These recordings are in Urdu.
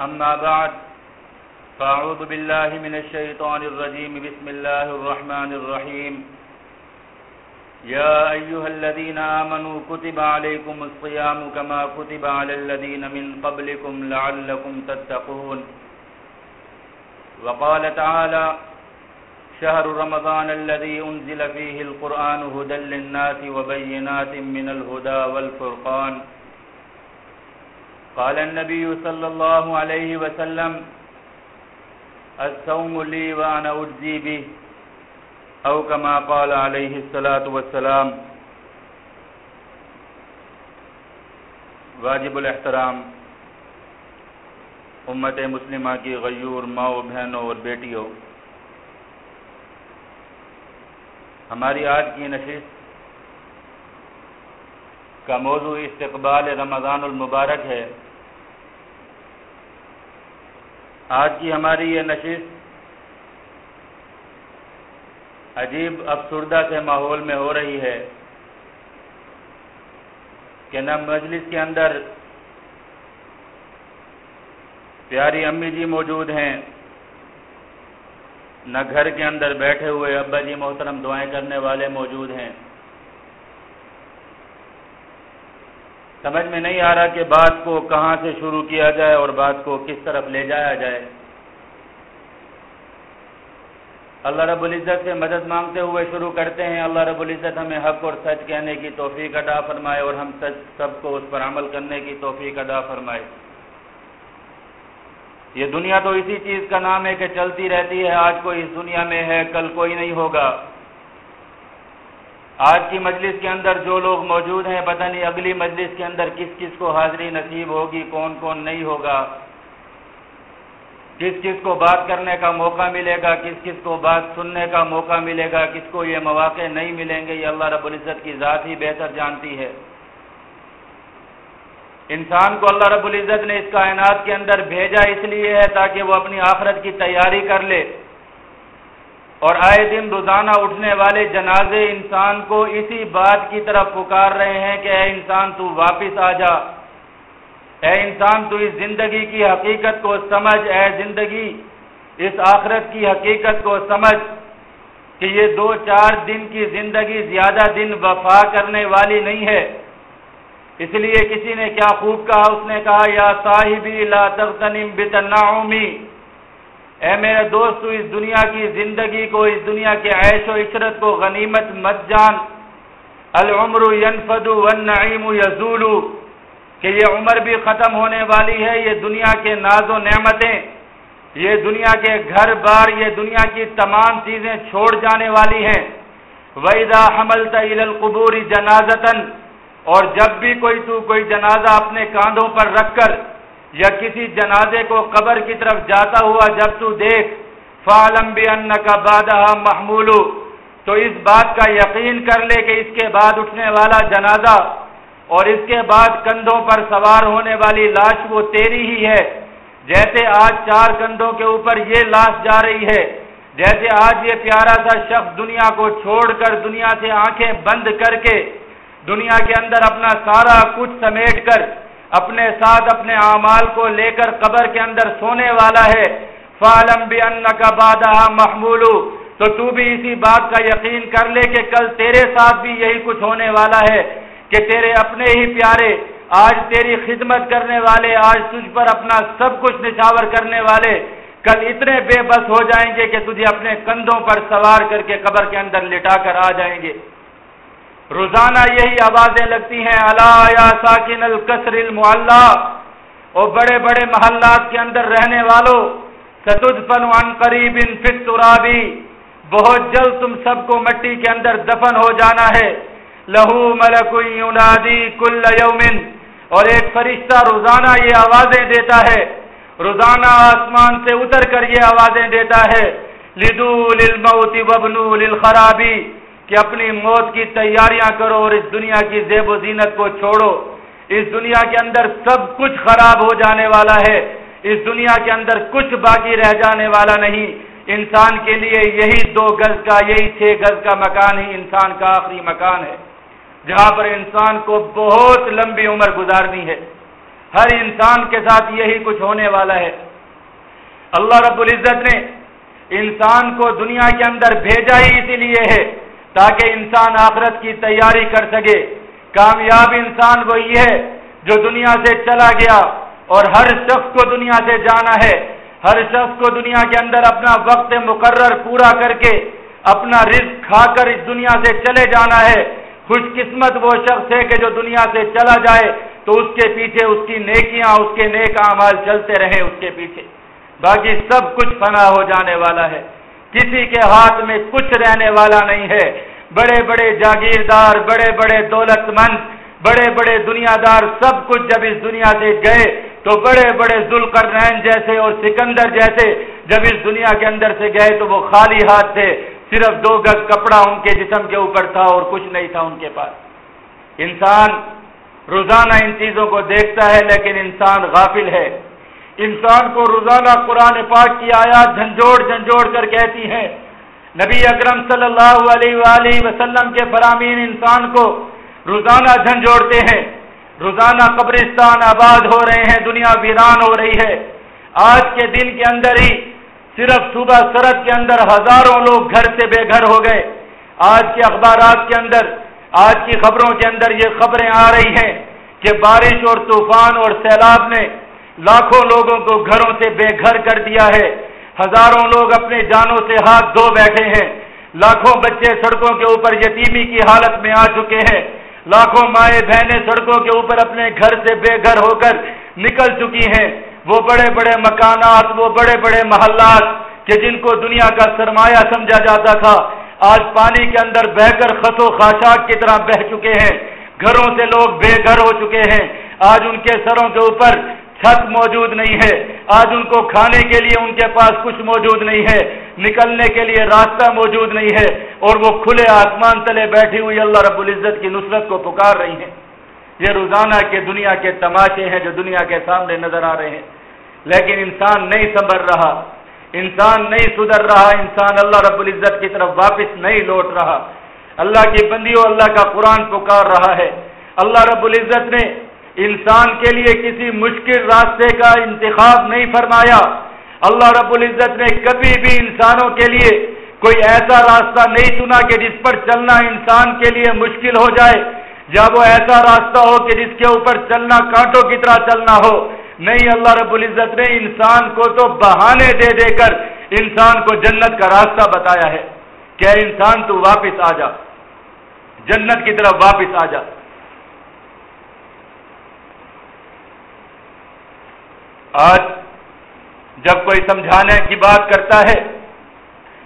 أما بعد، فأعوذ بالله من الشيطان الرجيم. بسم الله الرحمن الرحيم. يا أيها الذين آمنوا، كتب عليكم الصيام كما كتب على الذين من قبلكم لعلكم تتقون. وقال تعالى شهر رمضان الذي أنزل فيه القرآن هدى للناس وبينات من الهدى والفرقان. قال النبي صلى الله عليه وسلم، الصوم لي وأنا أجزي به. أو كما قال عليه الصلاة والسلام، واجب الاحترام، امت مسلمہ کی غیور ماؤں بہنوں اور بیٹیوں، ہماری آج کی نشست کا موضوع استقبال رمضان المبارک ہے۔ آج کی ہماری یہ نشست عجیب افسردہ سے ماحول میں ہو رہی ہے کہ نہ مجلس کے اندر پیاری امی جی موجود ہیں، نہ گھر کے اندر بیٹھے ہوئے ابا جی محترم دعائیں کرنے والے موجود ہیں۔ سمجھ میں نہیں آ رہا کہ بات کو کہاں سے شروع کیا جائے اور بات کو کس طرف لے جایا جائے۔ اللہ رب العزت سے مدد مانگتے ہوئے شروع کرتے ہیں۔ اللہ رب العزت ہمیں حق اور سچ کہنے کی توفیق ادا فرمائے اور ہم سچ سب کو اس پر عمل کرنے کی توفیق ادا فرمائے۔ یہ دنیا تو اسی چیز کا نام ہے کہ چلتی رہتی ہے۔ آج کوئی اس دنیا میں ہے، کل کوئی نہیں ہوگا۔ آج کی مجلس کے اندر جو لوگ موجود ہیں، پتہ نہیں اگلی مجلس کے اندر کس کس کو حاضری نصیب ہوگی، کون کون نہیں ہوگا۔ کس کس کو بات کرنے کا موقع ملے گا، کس کس کو بات سننے کا موقع ملے گا، کس کو یہ مواقع نہیں ملیں گے، یہ اللہ رب العزت کی ذات ہی بہتر جانتی ہے۔ انسان کو اللہ رب العزت نے اس کائنات کے اندر بھیجا اس لیے ہے تاکہ وہ اپنی آخرت کی تیاری کر لے۔ اور آئے دن روزانہ اٹھنے والے جنازے انسان کو اسی بات کی طرف پکار رہے ہیں کہ اے انسان تو واپس آ جا۔ اے انسان تو اس زندگی کی حقیقت کو سمجھ۔ اے زندگی، اس آخرت کی حقیقت کو سمجھ کہ یہ دو چار دن کی زندگی زیادہ دن وفا کرنے والی نہیں ہے۔ اس لیے کسی نے کیا خوب کہا؟ اس نے کہا، یا صاحبی لا تغتنم بتنعمی اے میرے دوست اس دنیا کی زندگی کو، اس دنیا کے عیش و عشرت کو غنیمت مت جان۔ العمر ينفد والنعیم یزول، کہ یہ عمر بھی ختم ہونے والی ہے۔ یہ دنیا کے ناز و نعمتیں، یہ دنیا کے گھر بار، یہ دنیا کی تمام چیزیں چھوڑ جانے والی ہیں۔ وَإِذَا حَمَلْتَ إِلَى الْقُبُورِ جَنَازَةً، اور جب بھی کوئی تو کوئی جنازہ اپنے کاندھوں پر رکھ کر یا کسی جنازے کو قبر کی طرف جاتا ہوا جب تو دیکھ فعلم بِأَنَّكَ بَعْدَهَا مَحْمُولُ۔ تو اس بات کا یقین کر لے کہ اس کے بعد اٹھنے والا جنازہ اور اس کے بعد کندھوں پر سوار ہونے والی لاش وہ تیری ہی ہے۔ جیسے آج چار کندھوں کے اوپر یہ لاش جا رہی ہے، جیسے آج یہ پیارا سا شخص دنیا کو چھوڑ کر دنیا سے آنکھیں بند کر کے دنیا کے اندر اپنا سارا کچھ سمیٹ کر اپنے ساتھ اپنے اعمال کو لے کر قبر کے اندر سونے والا ہے۔ فالم بھی ان کا بادہ محمول۔ تو تو بھی اسی بات کا یقین کر لے کہ کل تیرے ساتھ بھی یہی کچھ ہونے والا ہے کہ تیرے اپنے ہی پیارے، آج تیری خدمت کرنے والے، آج تجھ پر اپنا سب کچھ نچاور کرنے والے کل اتنے بے بس ہو جائیں گے کہ تجھے اپنے کندھوں پر سوار کر کے قبر کے اندر لٹا کر آ جائیں گے۔ روزانہ یہی آوازیں لگتی ہیں اللہ یا ساکن القصر المعلہ اور بڑے بڑے محلات کے اندر رہنے والوں ستد فن عن قریب فت ترابی بہت جلد تم سب کو مٹی کے اندر دفن ہو جانا ہے۔ لہو ملک ینادی کل یومن۔ اور ایک فرشتہ روزانہ یہ آوازیں دیتا ہے۔ روزانہ آسمان سے اتر کر یہ آوازیں دیتا ہے۔ لدو للموت وبنو للخرابی کہ اپنی موت کی تیاریاں کرو اور اس دنیا کی زیب و زینت کو چھوڑو۔ اس دنیا کے اندر سب کچھ خراب ہو جانے والا ہے۔ اس دنیا کے اندر کچھ باقی رہ جانے والا نہیں۔ انسان کے لیے یہی دو گز کا، یہی چھ گز کا مکان ہی انسان کا آخری مکان ہے۔ جہاں پر انسان کو بہت لمبی عمر گزارنی ہے۔ ہر انسان کے ساتھ یہی کچھ ہونے والا ہے۔ اللہ رب العزت نے انسان کو دنیا کے اندر بھیجا ہی اسی لیے ہے۔ تاکہ انسان آخرت کی تیاری کر سکے۔ کامیاب انسان وہی ہے جو دنیا سے چلا گیا اور ہر شخص کو دنیا سے جانا ہے۔ ہر شخص کو دنیا کے اندر اپنا وقت مقرر پورا کر کے اپنا رزق کھا کر اس دنیا سے چلے جانا ہے۔ خوش قسمت وہ شخص ہے کہ جو دنیا سے چلا جائے تو اس کے پیچھے اس کی نیکیاں، اس کے نیک اعمال چلتے رہے، اس کے پیچھے۔ باقی سب کچھ فنا ہو جانے والا ہے۔ کسی کے ہاتھ میں کچھ رہنے والا نہیں ہے۔ بڑے بڑے جاگیردار، بڑے بڑے دولت مند بڑے بڑے دنیا دار سب کچھ جب اس دنیا سے گئے تو بڑے بڑے ذوالقر جیسے اور سکندر جیسے جب اس دنیا کے اندر سے گئے تو وہ خالی ہاتھ تھے۔ صرف دو گز کپڑا ان کے جسم کے اوپر تھا اور کچھ نہیں تھا ان کے پاس۔ انسان روزانہ ان چیزوں کو دیکھتا ہے لیکن انسان غافل ہے۔ انسان کو روزانہ قرآن پاک کی آیات جھنجھوڑ جھنجھوڑ کر کہتی ہیں۔ نبی اکرم صلی اللہ علیہ وآلہ وسلم کے فرامین انسان کو روزانہ جھنجھوڑتے ہیں۔ روزانہ قبرستان آباد ہو رہے ہیں، دنیا ویران ہو رہی ہے۔ آج کے دن کے اندر ہی صرف صبح سرد کے اندر ہزاروں لوگ گھر سے بے گھر ہو گئے۔ آج کے اخبارات کے اندر، آج کی خبروں کے اندر یہ خبریں آ رہی ہیں کہ بارش اور طوفان اور سیلاب نے لاکھوں لوگوں کو گھروں سے بے گھر کر دیا ہے۔ ہزاروں لوگ اپنے جانوں سے ہاتھ دھو بیٹھے ہیں۔ لاکھوں بچے سڑکوں کے اوپر یتیمی کی حالت میں آ چکے ہیں۔ لاکھوں مائیں بہنیں سڑکوں کے اوپر اپنے گھر سے بے گھر ہو کر نکل چکی ہیں۔ وہ بڑے بڑے مکانات، وہ بڑے بڑے محلات کہ جن کو دنیا کا سرمایہ سمجھا جاتا تھا، آج پانی کے اندر بہ کر خط و خاشاک کی طرح بہ چکے ہیں۔ گھروں سے لوگ بے گھر ہو چکے ہیں۔ آج ان کے سروں کے اوپر چھت موجود نہیں ہے۔ آج ان کو کھانے کے لیے ان کے پاس کچھ موجود نہیں ہے۔ نکلنے کے لیے راستہ موجود نہیں ہے۔ اور وہ کھلے آسمان تلے بیٹھی ہوئی اللہ رب العزت کی نصرت کو پکار رہی ہیں۔ یہ روزانہ کے دنیا کے تماشے ہیں جو دنیا کے سامنے نظر آ رہے ہیں۔ لیکن انسان نہیں سنبھر رہا۔ انسان نہیں سدھر رہا۔ انسان اللہ رب العزت کی طرف واپس نہیں لوٹ رہا۔ اللہ کی بندیوں اللہ کا قرآن پکار رہا ہے۔ اللہ رب العزت نے انسان کے لیے کسی مشکل راستے کا انتخاب نہیں فرمایا۔ اللہ رب العزت نے کبھی بھی انسانوں کے لیے کوئی ایسا راستہ نہیں چنا کہ جس پر چلنا انسان کے لیے مشکل ہو جائے۔ یا وہ ایسا راستہ ہو کہ جس کے اوپر چلنا کانٹوں کی طرح چلنا ہو۔ نہیں، اللہ رب العزت نے انسان کو تو بہانے دے دے کر انسان کو جنت کا راستہ بتایا ہے کہ انسان تو واپس آ جا۔ جنت کی طرف واپس آ جا۔ آج جب کوئی سمجھانے کی بات کرتا ہے،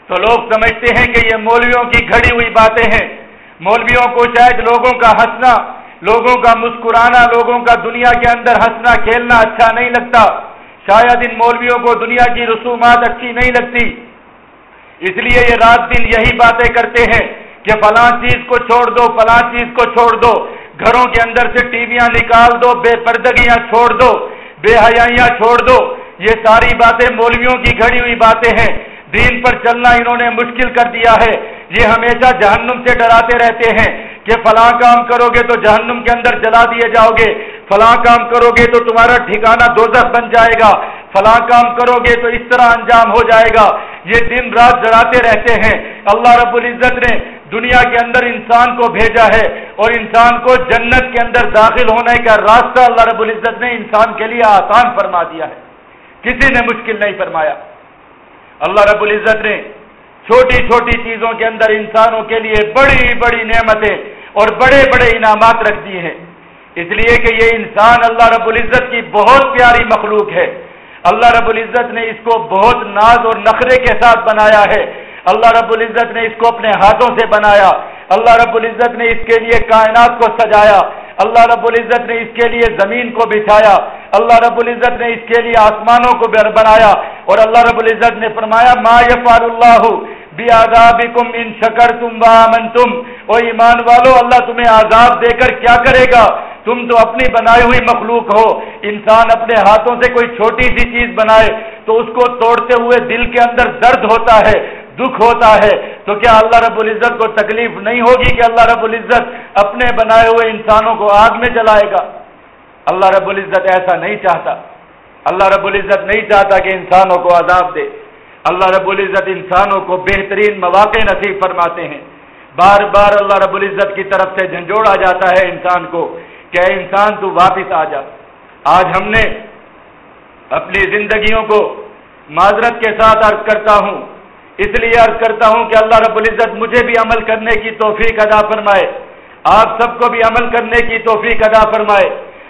تو لوگ سمجھتے ہیں کہ یہ مولویوں کی گھڑی ہوئی باتیں ہیں۔ مولویوں کو شاید لوگوں کا ہنسنا، لوگوں کا مسکرانا، لوگوں کا دنیا کے اندر ہنسنا، کھیلنا اچھا نہیں لگتا۔ شاید ان مولویوں کو دنیا کی رسومات اچھی نہیں لگتی۔ اس لیے یہ رات دن یہی باتیں کرتے ہیں کہ فلاں چیز کو چھوڑ دو، فلاں چیز کو چھوڑ دو۔ گھروں کے اندر سے ٹی ویاں نکال دو، بے پردگیاں چھوڑ دو۔ بے حیاں چھوڑ دو۔ یہ ساری باتیں مولویوں کی گھڑی ہوئی باتیں ہیں۔ دین پر چلنا انہوں نے مشکل کر دیا ہے۔ یہ ہمیشہ جہنم سے ڈراتے رہتے ہیں کہ فلاں کام کرو گے تو جہنم کے اندر جلا دیے جاؤ گے۔ فلاں کام کرو گے تو تمہارا ٹھکانہ دوزخ بن جائے گا۔ فلاں کام کرو گے تو اس طرح انجام ہو جائے گا۔ یہ دن رات ڈراتے رہتے ہیں۔ اللہ رب العزت نے دنیا کے اندر انسان کو بھیجا ہے اور انسان کو جنت کے اندر داخل ہونے کا راستہ اللہ رب العزت نے انسان کے لیے آسان فرما دیا ہے۔ کسی نے مشکل نہیں فرمایا۔ اللہ رب العزت نے چھوٹی چھوٹی چیزوں کے اندر انسانوں کے لیے بڑی بڑی نعمتیں اور بڑے بڑے انعامات رکھ دیے ہیں۔ اس لیے کہ یہ انسان اللہ رب العزت کی بہت پیاری مخلوق ہے۔ اللہ رب العزت نے اس کو بہت ناز اور نخرے کے ساتھ بنایا ہے۔ اللہ رب العزت نے اس کو اپنے ہاتھوں سے بنایا۔ اللہ رب العزت نے اس کے لیے کائنات کو سجایا۔ اللہ رب العزت نے اس کے لیے زمین کو بچھایا اللہ رب العزت نے اس کے لیے آسمانوں کو بنایا۔ اور اللہ رب العزت نے فرمایا، ما یفعل اللہ بیادابکم ان شکرتم وآمنتم۔ او ایمان والو، اللہ تمہیں عذاب دے کر کیا کرے گا؟ تم تو اپنی بنائی ہوئی مخلوق ہو۔ انسان اپنے ہاتھوں سے کوئی چھوٹی سی چیز بنائے تو اس کو توڑتے ہوئے دل کے اندر درد ہوتا ہے۔ دکھ ہوتا ہے تو کیا اللہ رب العزت کو تکلیف نہیں ہوگی کہ اللہ رب العزت اپنے بنائے ہوئے انسانوں کو آگ میں جلائے گا؟ اللہ رب العزت ایسا نہیں چاہتا۔ اللہ رب العزت نہیں چاہتا کہ انسانوں کو عذاب دے۔ اللہ رب العزت انسانوں کو بہترین مواقع نصیب فرماتے ہیں۔ بار بار اللہ رب العزت کی طرف سے جھنجھوڑا جاتا ہے انسان کو کہ انسان تو واپس آ جا۔ آج ہم نے اپنی زندگیوں کو معذرت کے ساتھ عرض کرتا ہوں۔ اس لیے عرض کرتا ہوں کہ اللہ رب العزت مجھے بھی عمل کرنے کی توفیق ادا فرمائے۔ آپ سب کو بھی عمل کرنے کی توفیق ادا فرمائے۔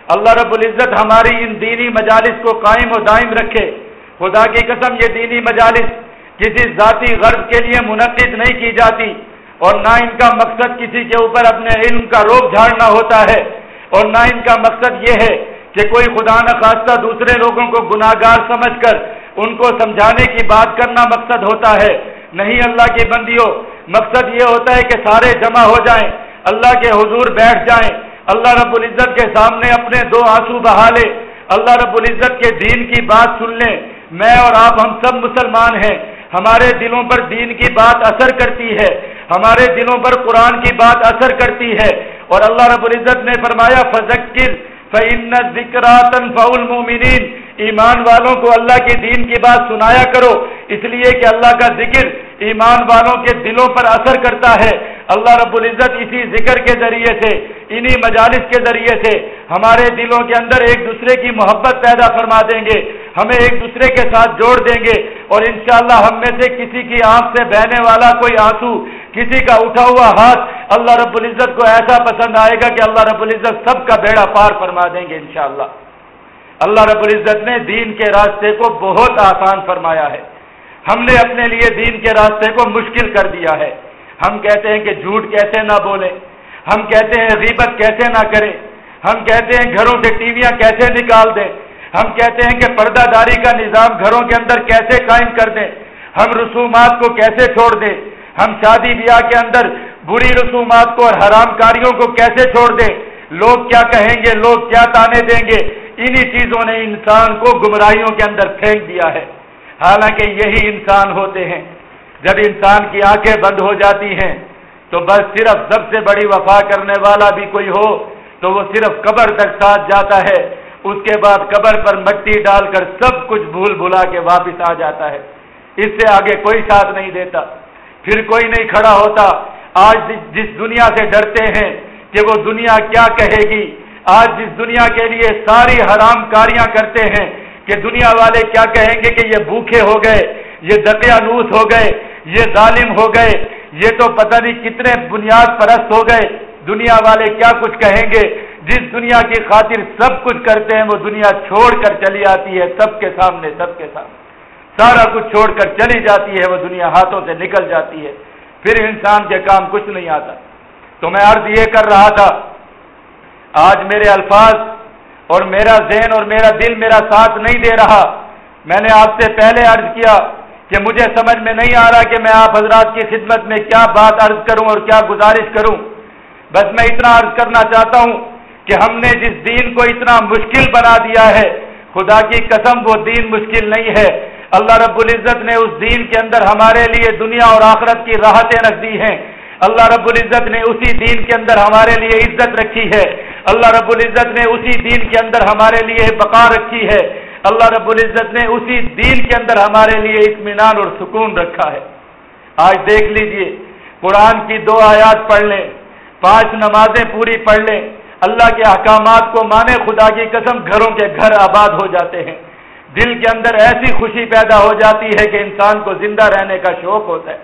اللہ رب العزت ہماری ان دینی مجالس کو قائم و دائم رکھے۔ خدا کی قسم یہ دینی مجالس کسی ذاتی غرض کے لیے منعقد نہیں کی جاتی اور نہ ان کا مقصد کسی کے اوپر اپنے علم کا روک جھاڑنا ہوتا ہے۔ اور نہ ان کا مقصد یہ ہے کہ کوئی خدا نخواستہ دوسرے لوگوں کو گناہ گار سمجھ کر ان کو سمجھانے کی بات کرنا مقصد ہوتا ہے۔ نہیں اللہ کی بندیوں، مقصد یہ ہوتا ہے کہ سارے جمع ہو جائیں، اللہ کے حضور بیٹھ جائیں۔ اللہ رب العزت کے سامنے اپنے دو آنسو بہا لے۔ اللہ رب العزت کے دین کی بات سن لیں میں اور آپ ہم سب مسلمان ہیں۔ ہمارے دلوں پر دین کی بات اثر کرتی ہے۔ ہمارے دلوں پر قرآن کی بات اثر کرتی ہے۔ اور اللہ رب العزت نے فرمایا فذکر فعن ذکراتن فول مومنین ایمان والوں کو اللہ کے دین کی بات سنایا کرو، اس لیے کہ اللہ کا ذکر ایمان والوں کے دلوں پر اثر کرتا ہے۔ اللہ رب العزت اسی ذکر کے ذریعے سے، انہی مجالس کے ذریعے سے ہمارے دلوں کے اندر ایک دوسرے کی محبت پیدا فرما دیں گے، ہمیں ایک دوسرے کے ساتھ جوڑ دیں گے۔ اور انشاءاللہ ہم میں سے کسی کی آنکھ سے بہنے والا کوئی آنسو، کسی کا اٹھا ہوا ہاتھ اللہ رب العزت کو ایسا پسند آئے گا کہ اللہ رب العزت سب کا بیڑا پار فرما دیں گے انشاءاللہ۔ اللہ رب العزت نے دین کے راستے کو بہت آسان فرمایا ہے۔ ہم نے اپنے لیے دین کے راستے کو مشکل کر دیا ہے۔ ہم کہتے ہیں کہ جھوٹ کیسے نہ بولیں ہم کہتے ہیں غیبت کیسے نہ کریں ہم کہتے ہیں گھروں سے ٹیویاں کیسے نکال دیں ہم کہتے ہیں کہ پردہ داری کا نظام گھروں کے اندر کیسے قائم کر دیں ہم رسومات کو کیسے چھوڑ دیں ہم شادی بیاہ کے اندر بری رسومات کو اور حرام کاریوں کو کیسے چھوڑ دیں لوگ کیا کہیں گے؟ لوگ کیا تانے دیں گے؟ انہی چیزوں نے انسان کو گمراہیوں کے اندر پھینک دیا ہے۔ حالانکہ یہی انسان ہوتے ہیں۔ جب انسان کی آنکھیں بند ہو جاتی ہیں، تو بس صرف سب سے بڑی وفا کرنے والا بھی کوئی ہو، تو وہ صرف قبر تک ساتھ جاتا ہے۔ اس کے بعد قبر پر مٹی ڈال کر سب کچھ بھول بھلا کے واپس آ جاتا ہے۔ اس سے آگے کوئی ساتھ نہیں دیتا۔ پھر کوئی نہیں کھڑا ہوتا۔ آج جس دنیا سے ڈرتے ہیں کہ وہ دنیا کیا کہے گی آج جس دنیا کے لیے ساری حرام کاریاں کرتے ہیں کہ دنیا والے کیا کہیں گے کہ یہ بھوکے ہو گئے، یہ دقیانوس ہو گئے، یہ ظالم ہو گئے، یہ تو پتہ نہیں کتنے بنیاد پرست ہو گئے۔ دنیا والے کیا کچھ کہیں گے؟ جس دنیا کی خاطر سب کچھ کرتے ہیں، وہ دنیا چھوڑ کر چلی آتی ہے، سب کے سامنے، سب کے سامنے۔ سارا کچھ چھوڑ کر چلی جاتی ہے، وہ دنیا ہاتھوں سے نکل جاتی ہے۔ پھر انسان کے کام کچھ نہیں آتا۔ تو میں عرض یہ کر رہا تھا آج میرے الفاظ اور میرا ذہن اور میرا دل میرا ساتھ نہیں دے رہا۔ میں نے آپ سے پہلے عرض کیا کہ مجھے سمجھ میں نہیں آ رہا کہ میں آپ حضرات کی خدمت میں کیا بات عرض کروں اور کیا گزارش کروں۔ بس میں اتنا عرض کرنا چاہتا ہوں کہ ہم نے جس دین کو اتنا مشکل بنا دیا ہے، خدا کی قسم وہ دین مشکل نہیں ہے۔ اللہ رب العزت نے اس دین کے اندر ہمارے لیے دنیا اور آخرت کی راحتیں رکھ دی ہیں۔ اللہ رب العزت نے اسی دین کے اندر ہمارے لیے عزت رکھی ہے۔ اللہ رب العزت نے اسی دین کے اندر ہمارے لیے بقا رکھی ہے۔ اللہ رب العزت نے اسی دین کے اندر ہمارے لیے اطمینان اور سکون رکھا ہے۔ آج دیکھ لیجیے، قرآن کی دو آیات پڑھ لیں، پانچ نمازیں پوری پڑھ لیں۔ اللہ کے احکامات کو مانے خدا کی قسم گھروں کے گھر آباد ہو جاتے ہیں۔ دل کے اندر ایسی خوشی پیدا ہو جاتی ہے کہ انسان کو زندہ رہنے کا شوق ہوتا ہے۔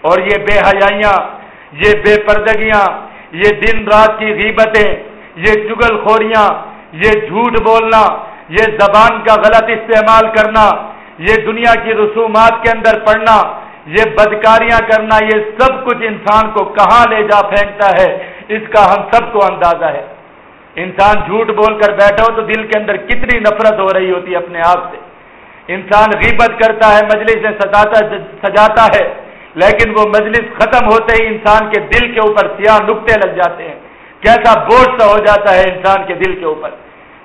اور یہ بے حیائیاں، یہ بے پردگیاں، یہ دن رات کی غیبتیں یہ چگل خوریاں، یہ جھوٹ بولنا، یہ زبان کا غلط استعمال کرنا، یہ دنیا کی رسومات کے اندر پڑھنا، یہ بدکاریاں کرنا، یہ سب کچھ انسان کو کہاں لے جا پھینکتا ہے، اس کا ہم سب کو اندازہ ہے۔ انسان جھوٹ بول کر بیٹھا ہو تو دل کے اندر کتنی نفرت ہو رہی ہوتی ہے اپنے آپ سے۔ انسان غیبت کرتا ہے، مجلس سے سجاتا ہے، لیکن وہ مجلس ختم ہوتے ہی انسان کے دل کے اوپر سیاہ نقطے لگ جاتے ہیں۔ کیسا بوجھ سا ہو جاتا ہے انسان کے دل کے اوپر۔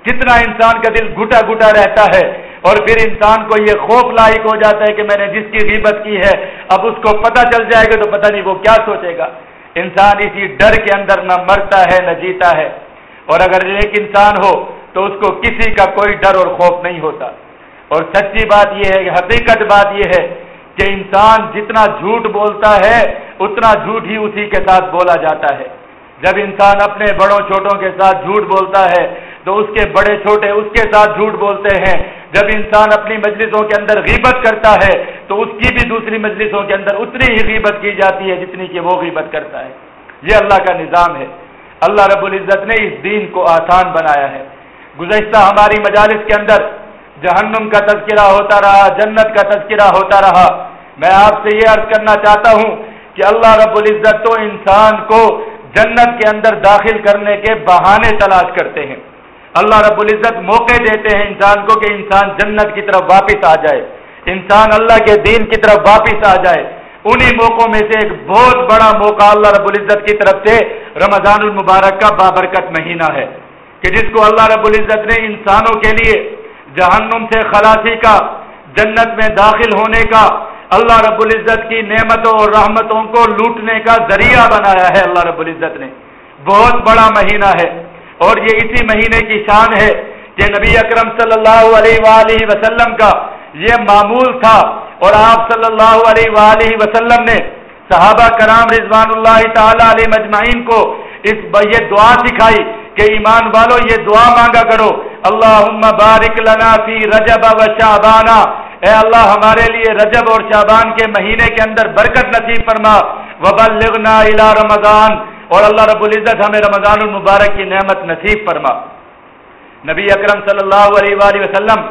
کتنا انسان کا دل گھٹا گھٹا رہتا ہے، اور پھر انسان کو یہ خوف لاحق ہو جاتا ہے کہ میں نے جس کی غیبت کی ہے، اب اس کو پتہ چل جائے گا تو پتہ نہیں وہ کیا سوچے گا۔ انسان اسی ڈر کے اندر نہ مرتا ہے، نہ جیتا ہے۔ اور اگر ایک انسان ہو، تو اس کو کسی کا کوئی ڈر اور خوف نہیں ہوتا۔ اور سچی بات یہ ہے، حقیقت بات یہ ہے کہ انسان جتنا جھوٹ بولتا ہے، اتنا جھوٹ ہی اسی کے ساتھ بولا جاتا ہے۔ جب انسان اپنے بڑوں چھوٹوں کے ساتھ جھوٹ بولتا ہے، تو اس کے بڑے چھوٹے اس کے ساتھ جھوٹ بولتے ہیں۔ جب انسان اپنی مجلسوں کے اندر غیبت کرتا ہے، تو اس کی بھی دوسری مجلسوں کے اندر اتنی ہی غیبت کی جاتی ہے جتنی کہ وہ غیبت کرتا ہے۔ یہ اللہ کا نظام ہے۔ اللہ رب العزت نے اس دین کو آسان بنایا ہے۔ گزشتہ ہماری مجالس کے اندر جہنم کا تذکرہ ہوتا رہا، جنت کا تذکرہ ہوتا رہا۔ میں آپ سے یہ عرض کرنا چاہتا ہوں کہ اللہ رب العزت تو انسان کو جنت کے اندر داخل کرنے کے بہانے تلاش کرتے ہیں۔ اللہ رب العزت موقع دیتے ہیں انسان کو کہ انسان جنت کی طرف واپس آ جائے۔ انسان اللہ کے دین کی طرف واپس آ جائے۔ انہی موقعوں میں سے ایک بہت بڑا موقع اللہ رب العزت کی طرف سے رمضان المبارک کا بابرکت مہینہ ہے۔ کہ جس کو اللہ رب العزت نے انسانوں کے لیے جہنم سے خلاصی کا، جنت میں داخل ہونے کا اللہ رب العزت کی نعمتوں اور رحمتوں کو لوٹنے کا ذریعہ بنایا ہے اللہ رب العزت نے۔ بہت بڑا مہینہ ہے اور یہ اسی مہینے کی شان ہے کہ نبی اکرم صلی اللہ علیہ وآلہ وسلم کا یہ معمول تھا اور آپ صلی اللہ علیہ وآلہ وسلم نے صحابہ کرام رضوان اللہ تعالی علیہ مجمعین کو اس یہ دعا سکھائی کہ ایمان والو، یہ دعا مانگا کرو۔ اللہ بارک لنا فی رجب و شعبانہ۔ اے اللہ، ہمارے لیے رجب اور شابان کے مہینے کے اندر برکت نصیب فرما۔ وبلغنا الى رمضان۔ اور اللہ رب العزت ہمیں رمضان المبارک کی نعمت نصیب فرما۔ نبی اکرم صلی اللہ علیہ وآلہ وسلم،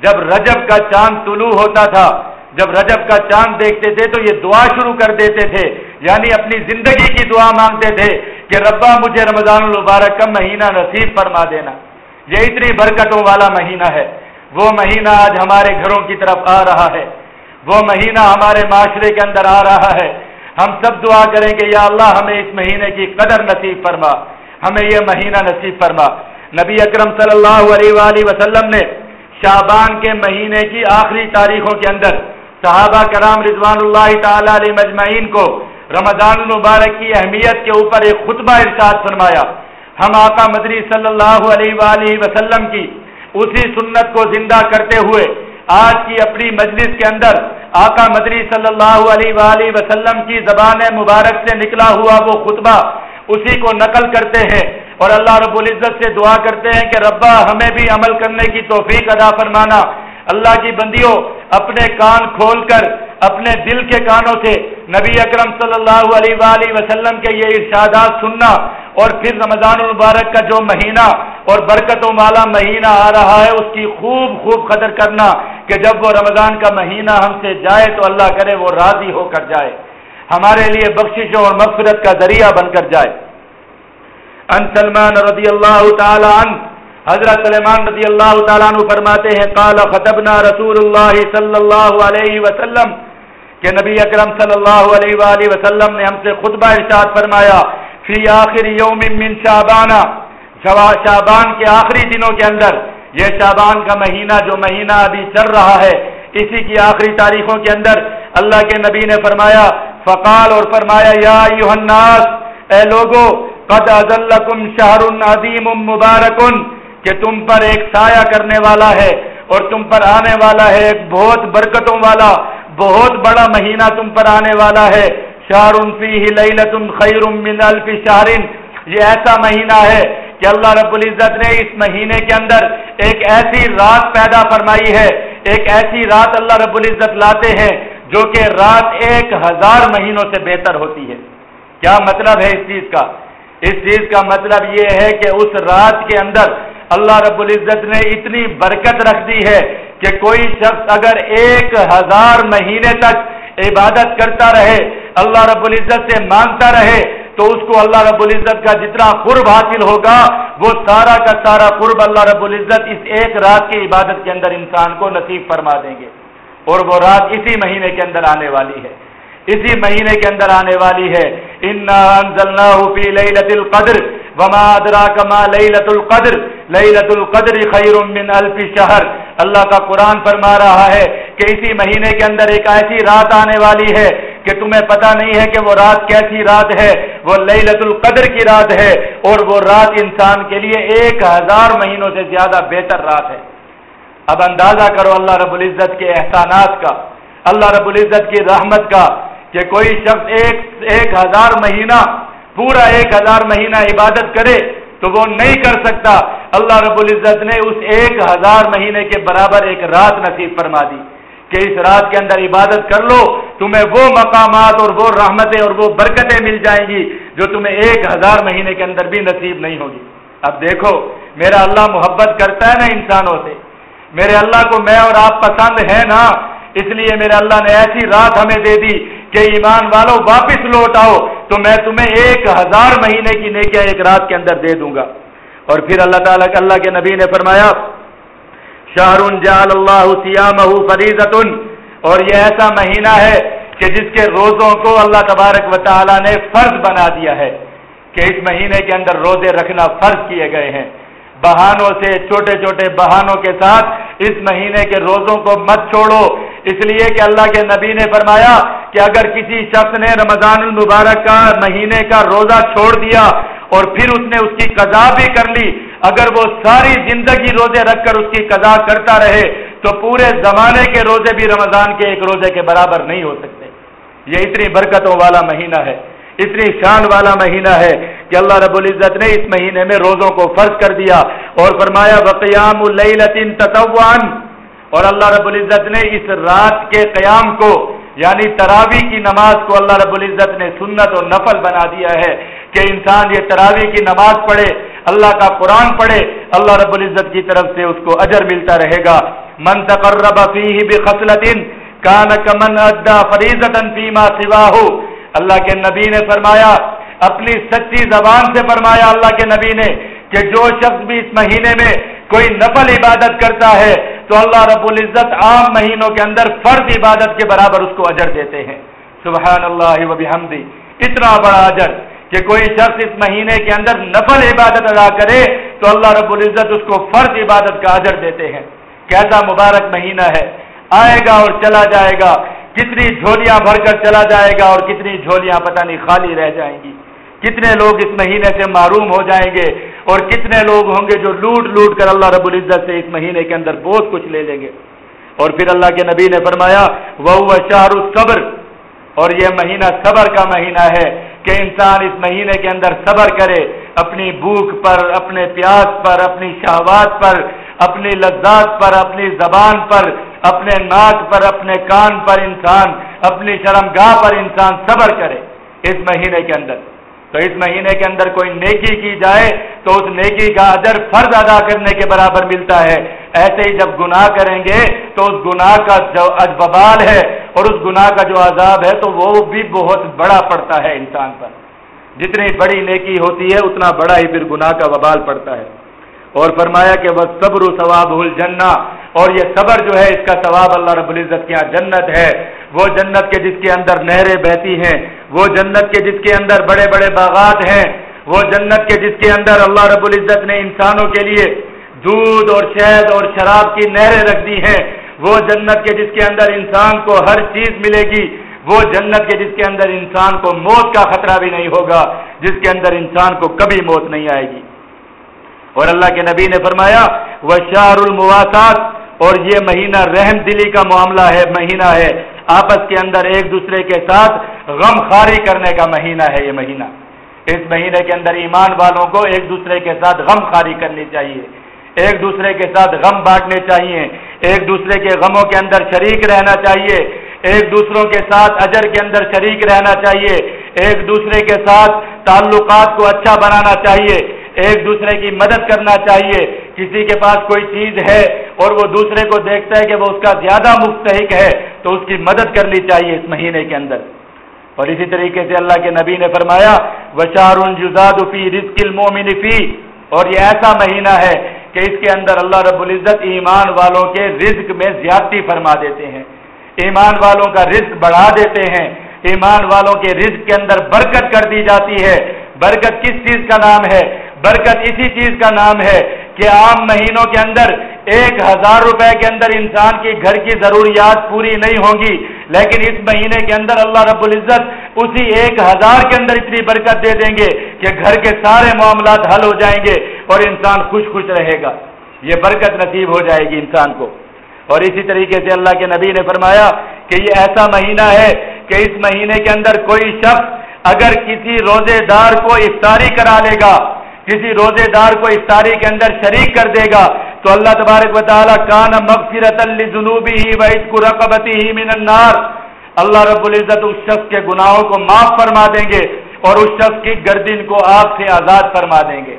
جب رجب کا چاند طلوع ہوتا تھا جب رجب کا چاند دیکھتے تھے تو یہ دعا شروع کر دیتے تھے یعنی اپنی زندگی کی دعا مانگتے تھے کہ ربا مجھے رمضان المبارک کا مہینہ نصیب فرما دینا۔ یہ اتنی برکتوں والا مہینہ ہے۔ وہ مہینہ آج ہمارے گھروں کی طرف آ رہا ہے۔ وہ مہینہ ہمارے معاشرے کے اندر آ رہا ہے۔ ہم سب دعا کریں کہ یا اللہ ہمیں اس مہینے کی قدر نصیب فرما۔ ہمیں یہ مہینہ نصیب فرما۔ نبی اکرم صلی اللہ علیہ وآلہ وسلم نے شابان کے مہینے کی آخری تاریخوں کے اندر صحابہ کرام رضوان اللہ تعالی علیہ مجمعین کو رمضان المبارک کی اہمیت کے اوپر ایک خطبہ ارشاد فرمایا۔ ہم آقا مدری صلی اللہ علیہ وآلہ وسلم کی اسی سنت کو زندہ کرتے ہوئے آج کی اپنی مجلس کے اندر آقا مدری صلی اللہ علیہ وآلہ وسلم کی زبان مبارک سے نکلا ہوا وہ خطبہ اسی کو نقل کرتے ہیں اور اللہ رب العزت سے دعا کرتے ہیں کہ ربا ہمیں بھی عمل کرنے کی توفیق ادا فرمانا۔ اللہ کی بندیوں اپنے کان کھول کر اپنے دل کے کانوں سے نبی اکرم صلی اللہ علیہ وآلہ وسلم کے یہ ارشادات سننا اور پھر رمضان المبارک کا جو مہینہ اور برکتوں والا مہینہ آ رہا ہے، اس کی خوب خوب قدر کرنا کہ جب وہ رمضان کا مہینہ ہم سے جائے تو اللہ کرے وہ راضی ہو کر جائے۔ ہمارے لیے بخششوں اور مغفرت کا ذریعہ بن کر جائے۔ ان سلمان رضی اللہ تعالی عنہ حضرت سلیمان رضی اللہ تعالیٰ عنہ فرماتے ہیں، قال، خطبنا رسول اللہ صلی اللہ علیہ وسلم کہ نبی اکرم صلی اللہ علیہ وآلہ وسلم نے ہم سے خطبہ ارشاد فرمایا، فی آخر یوم من شابانہ شابان کے آخری دنوں کے اندر، یہ شابان کا مہینہ جو مہینہ ابھی چل رہا ہے، اسی کی آخری تاریخوں کے اندر اللہ کے نبی نے فرمایا، فقال اور فرمایا، یا الناس، اے لوگو، قد ازلکم شہر عظیم مبارکن کہ تم پر ایک سایہ کرنے والا ہے اور تم پر آنے والا ہے ایک بہت برکتوں والا، بہت بڑا مہینہ تم پر آنے والا ہے۔ شار خیر من الف شارن یہ ایسا مہینہ ہے کہ اللہ رب العزت نے اس مہینے کے اندر ایک ایسی رات پیدا فرمائی ہے۔ ایک ایسی رات اللہ رب العزت لاتے ہیں جو کہ رات ایک ہزار مہینوں سے بہتر ہوتی ہے۔ کیا مطلب ہے اس چیز کا؟ اس چیز کا مطلب یہ ہے کہ اس رات کے اندر اللہ رب العزت نے اتنی برکت رکھ دی ہے کہ کوئی شخص اگر ایک ہزار مہینے تک عبادت کرتا رہے، اللہ رب العزت سے مانگتا رہے، تو اس کو اللہ رب العزت کا جتنا قرب حاصل ہوگا، وہ سارا کا سارا قرب اللہ رب العزت اس ایک رات کی عبادت کے اندر انسان کو نصیب فرما دیں گے۔ اور وہ رات اسی مہینے کے اندر آنے والی ہے۔ اسی مہینے کے اندر آنے والی ہے۔ القدر وما ادراک ما لیلت القدر لیلت القدر خیر من الف شہر اللہ کا قرآن فرما رہا ہے کہ اسی مہینے کے اندر ایک ایسی رات آنے والی ہے کہ تمہیں پتا نہیں ہے کہ وہ رات کیسی رات ہے۔ وہ لیلت القدر کی رات ہے اور وہ رات انسان کے لیے ایک ہزار مہینوں سے زیادہ بہتر رات ہے۔ اب اندازہ کرو اللہ رب العزت کے احسانات کا، اللہ رب العزت کی رحمت کا کہ کوئی شخص ایک ایک ہزار مہینہ پورا ایک ہزار مہینہ عبادت کرے تو وہ نہیں کر سکتا۔ اللہ رب العزت نے اس ایک ہزار مہینے کے برابر ایک رات نصیب فرما دی کہ اس رات کے اندر عبادت کر لو، تمہیں وہ مقامات اور وہ رحمتیں اور وہ برکتیں مل جائیں گی جو تمہیں ایک ہزار مہینے کے اندر بھی نصیب نہیں ہوگی۔ اب دیکھو، میرا اللہ محبت کرتا ہے نا انسانوں سے۔ میرے اللہ کو میں اور آپ پسند ہے نا، اس لیے میرے اللہ نے ایسی رات ہمیں دے دی کہ ایمان والوں واپس لوٹ آؤ، تو میں تمہیں ایک ہزار مہینے کی نیکیاں ایک رات کے اندر دے دوں گا۔ اور پھر اللہ تعالیٰ کے اللہ کے نبی نے فرمایا شاہ جال اللہ سیام اور یہ ایسا مہینہ ہے کہ جس کے روزوں کو اللہ تبارک و تعالیٰ نے فرض بنا دیا ہے کہ اس مہینے کے اندر روزے رکھنا فرض کیے گئے ہیں۔ بہانوں سے، چھوٹے چھوٹے بہانوں کے ساتھ اس مہینے کے روزوں کو مت چھوڑو۔ اس لیے کہ اللہ کے نبی نے فرمایا کہ اگر کسی شخص نے رمضان المبارک کا مہینے کا روزہ چھوڑ دیا اور پھر اس نے اس کی قضا بھی کر لی، اگر وہ ساری زندگی روزے رکھ کر اس کی قضا کرتا رہے، تو پورے زمانے کے روزے بھی رمضان کے ایک روزے کے برابر نہیں ہو سکتے۔ یہ اتنی برکتوں والا مہینہ ہے، اتنی شان والا مہینہ ہے کہ اللہ رب العزت نے اس مہینے میں روزوں کو فرض کر دیا اور فرمایا وقیام تطوان اور اللہ رب العزت نے اس رات کے قیام کو یعنی تراوی کی نماز کو اللہ رب العزت نے سنت اور نفل بنا دیا ہے کہ انسان یہ تراوی کی نماز پڑھے، اللہ کا قرآن پڑھے، اللہ رب العزت کی طرف سے اس کو اجر ملتا رہے گا۔ من تقرب فیہ بخصلت، کان کمن ادا فریضتا فیما سواہ۔ اللہ کے نبی نے فرمایا، اپنی سچی زبان سے فرمایا اللہ کے نبی نے کہ جو شخص بھی اس مہینے میں کوئی نفل عبادت کرتا ہے تو اللہ رب العزت عام مہینوں کے اندر فرض عبادت کے برابر اس کو اجر دیتے ہیں۔ سبحان اللہ و بحمدی، اتنا بڑا اجر کہ کوئی شخص اس مہینے کے اندر نفل عبادت ادا کرے تو اللہ رب العزت اس کو فرض عبادت کا اجر دیتے ہیں۔ کیسا مبارک مہینہ ہے۔ آئے گا اور چلا جائے گا۔ کتنی جھولیاں بھر کر چلا جائے گا اور کتنی جھولیاں پتہ نہیں خالی رہ جائیں گی۔ کتنے لوگ اس مہینے سے معروم ہو جائیں گے۔ اور کتنے لوگ ہوں گے جو لوٹ لوٹ کر اللہ رب العزت سے اس مہینے کے اندر بہت کچھ لے لیں گے۔ اور پھر اللہ کے نبی نے فرمایا وہ شاہ صبر اور یہ مہینہ صبر کا مہینہ ہے کہ انسان اس مہینے کے اندر صبر کرے، اپنی بھوک پر، اپنے پیاس پر، اپنی شہوات پر، اپنی لذات پر، اپنی زبان پر، اپنے ناک پر، اپنے کان پر انسان، اپنی شرم گاہ پر انسان صبر کرے اس مہینے کے اندر۔ تو اس مہینے کے اندر کوئی نیکی کی جائے تو اس نیکی کا ادر فرض ادا کرنے کے برابر ملتا ہے۔ ایسے ہی جب گناہ کریں گے تو اس گناہ کا جو اجبال ہے اور اس گناہ کا جو عذاب ہے تو وہ بھی بہت بڑا پڑتا ہے انسان پر۔ جتنی بڑی نیکی ہوتی ہے اتنا بڑا ہی پھر گناہ کا وبال پڑتا ہے۔ اور فرمایا کہ وہ صبر ثواب الجنہ اور یہ صبر جو ہے اس کا ثواب اللہ رب العزت کے یہاں جنت ہے۔ وہ جنت کے جس کے اندر نہریں بہتی ہیں، وہ جنت کے جس کے اندر بڑے بڑے باغات ہیں، وہ جنت کے جس کے اندر اللہ رب العزت نے انسانوں کے لیے دودھ اور شہد اور شراب کی نہریں رکھ دی ہیں۔ وہ جنت کے جس کے اندر انسان کو ہر چیز ملے گی، وہ جنت کے جس کے اندر انسان کو موت کا خطرہ بھی نہیں ہوگا، جس کے اندر انسان کو کبھی موت نہیں آئے گی۔ اور اللہ کے نبی نے فرمایا وہ شار المواسات اور یہ مہینہ رحم دلی کا معاملہ ہے، مہینہ ہے۔ آپس کے اندر ایک دوسرے کے ساتھ غم خاری کرنے کا مہینہ ہے یہ مہینہ۔ اس مہینے کے اندر ایمان والوں کو ایک دوسرے کے ساتھ غم خاری کرنی چاہیے۔ ایک دوسرے کے ساتھ غم بانٹنے چاہیے۔ ایک دوسرے کے غموں کے اندر شریک رہنا چاہیے۔ ایک دوسروں کے ساتھ اجر کے اندر شریک رہنا چاہیے۔ ایک دوسرے کے ساتھ تعلقات کو اچھا بنانا چاہیے۔ ایک دوسرے کی مدد کرنا چاہیے۔ کسی کے پاس کوئی چیز ہے اور وہ دوسرے کو دیکھتا ہے کہ وہ اس کا زیادہ مستحق ہے، تو اس کی مدد کرنی چاہیے اس مہینے کے اندر۔ اور اسی طریقے سے اللہ کے نبی نے فرمایا، وشار فی رزق المومن فی اور یہ ایسا مہینہ ہے کہ اس کے اندر اللہ رب العزت ایمان والوں کے رزق میں زیادتی فرما دیتے ہیں۔ ایمان والوں کا رزق بڑھا دیتے ہیں۔ ایمان والوں کے رزق کے اندر برکت کر دی جاتی ہے۔ برکت کس چیز کا نام ہے؟ برکت اسی چیز کا نام ہے کہ عام مہینوں کے اندر ایک ہزار روپے کے اندر انسان کی گھر کی ضروریات پوری نہیں ہوں گی، لیکن اس مہینے کے اندر اللہ رب العزت اسی ایک ہزار کے اندر اتنی برکت دے دیں گے کہ گھر کے سارے معاملات حل ہو جائیں گے اور انسان خوش خوش رہے گا۔ یہ برکت نصیب ہو جائے گی انسان کو۔ اور اسی طریقے سے اللہ کے نبی نے فرمایا کہ یہ ایسا مہینہ ہے کہ اس مہینے کے اندر کوئی شخص اگر کسی روزے دار کو افطاری کرا لے گا کسی روزے دار کو افطاری کے اندر شریک کر دے گا، تو اللہ تبارک و تعالیٰ کان مغفرت جنوبی ہی و رقبتی ہی من النار۔ اللہ رب العزت اس شخص کے گناہوں کو معاف فرما دیں گے اور اس شخص کی گردن کو آپ سے آزاد فرما دیں گے۔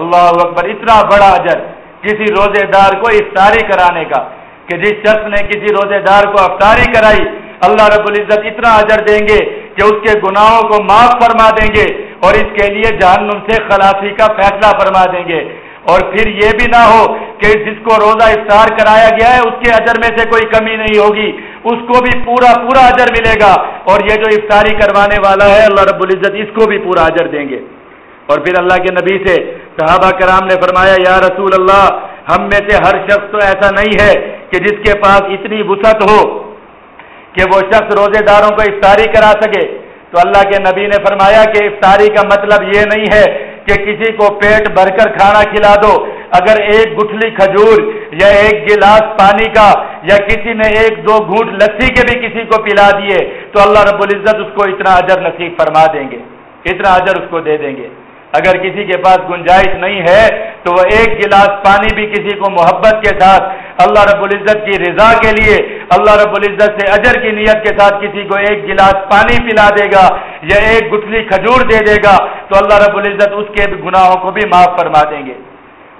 اللہ اکبر، اتنا بڑا اجر کسی روزے دار کو افطاری کرانے کا کہ جس شخص نے کسی روزے دار کو افطاری کرائی، اللہ رب العزت اتنا اجر دیں گے کہ اس کے گناہوں کو معاف فرما دیں گے۔ اور اس کے لیے جہنم سے خلاصی کا فیصلہ فرما دیں گے۔ اور پھر یہ بھی نہ ہو کہ جس کو روزہ افطار کرایا گیا ہے، اس کے اجر میں سے کوئی کمی نہیں ہوگی۔ اس کو بھی پورا پورا اجر ملے گا۔ اور یہ جو افطاری کروانے والا ہے، اللہ رب العزت اس کو بھی پورا اجر دیں گے۔ اور پھر اللہ کے نبی سے صحابہ کرام نے فرمایا، یا رسول اللہ، ہم میں سے ہر شخص تو ایسا نہیں ہے کہ جس کے پاس اتنی وسعت ہو کہ وہ شخص روزے داروں کو افطاری کرا سکے۔ تو اللہ کے نبی نے فرمایا کہ افطاری کا مطلب یہ نہیں ہے کہ کسی کو پیٹ بھر کر کھانا کھلا دو۔ اگر ایک گٹھلی کھجور یا ایک گلاس پانی کا یا کسی نے ایک دو گھونٹ لسی کے بھی کسی کو پلا دیے تو اللہ رب العزت اس کو اتنا اجر نصیب فرما دیں گے۔ اتنا اجر اس کو دے دیں گے۔ اگر کسی کے پاس گنجائش نہیں ہے تو وہ ایک گلاس پانی بھی کسی کو محبت کے ساتھ، اللہ رب العزت کی رضا کے لیے، اللہ رب العزت سے اجر کی نیت کے ساتھ کسی کو ایک گلاس پانی پلا دے گا یا ایک گٹھلی کھجور دے دے گا، تو اللہ رب العزت اس کے گناہوں کو بھی معاف فرما دیں گے۔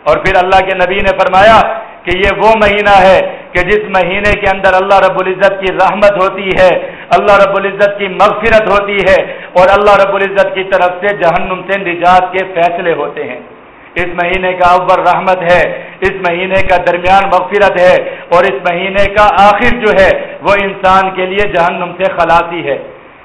اور پھر اللہ کے نبی نے فرمایا کہ یہ وہ مہینہ ہے کہ جس مہینے کے اندر اللہ رب العزت کی رحمت ہوتی ہے اللہ رب العزت کی مغفرت ہوتی ہے اور اللہ رب العزت کی طرف سے جہنم سے نجات کے فیصلے ہوتے ہیں۔ اس مہینے کا اول رحمت ہے، اس مہینے کا درمیان مغفرت ہے اور اس مہینے کا آخر جو ہے، وہ انسان کے لیے جہنم سے خلاصی ہے۔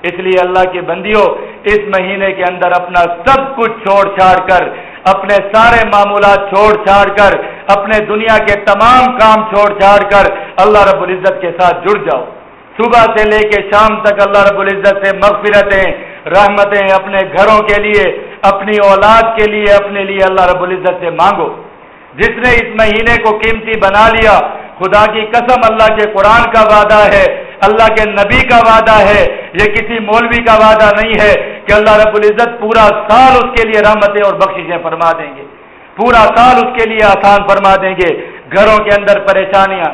اس لیے اللہ کی بندیوں، اس مہینے کے اندر اپنا سب کچھ چھوڑ چھاڑ کر، اپنے سارے معمولات چھوڑ چھاڑ کر، اپنے دنیا کے تمام کام چھوڑ چھاڑ کر اللہ رب العزت کے ساتھ جڑ جاؤ۔ صبح سے لے کے شام تک اللہ رب العزت سے مغفرتیں، رحمتیں اپنے گھروں کے لیے، اپنی اولاد کے لیے، اپنے لیے اللہ رب العزت سے مانگو۔ جس نے اس مہینے کو قیمتی بنا لیا، خدا کی قسم اللہ کے قرآن کا وعدہ ہے، اللہ کے نبی کا وعدہ ہے، یہ کسی مولوی کا وعدہ نہیں ہے کہ اللہ رب العزت پورا سال اس کے لیے رحمتیں اور بخشیں فرما دیں گے۔ پورا سال اس کے لیے آسان فرما دیں گے۔ گھروں کے اندر پریشانیاں،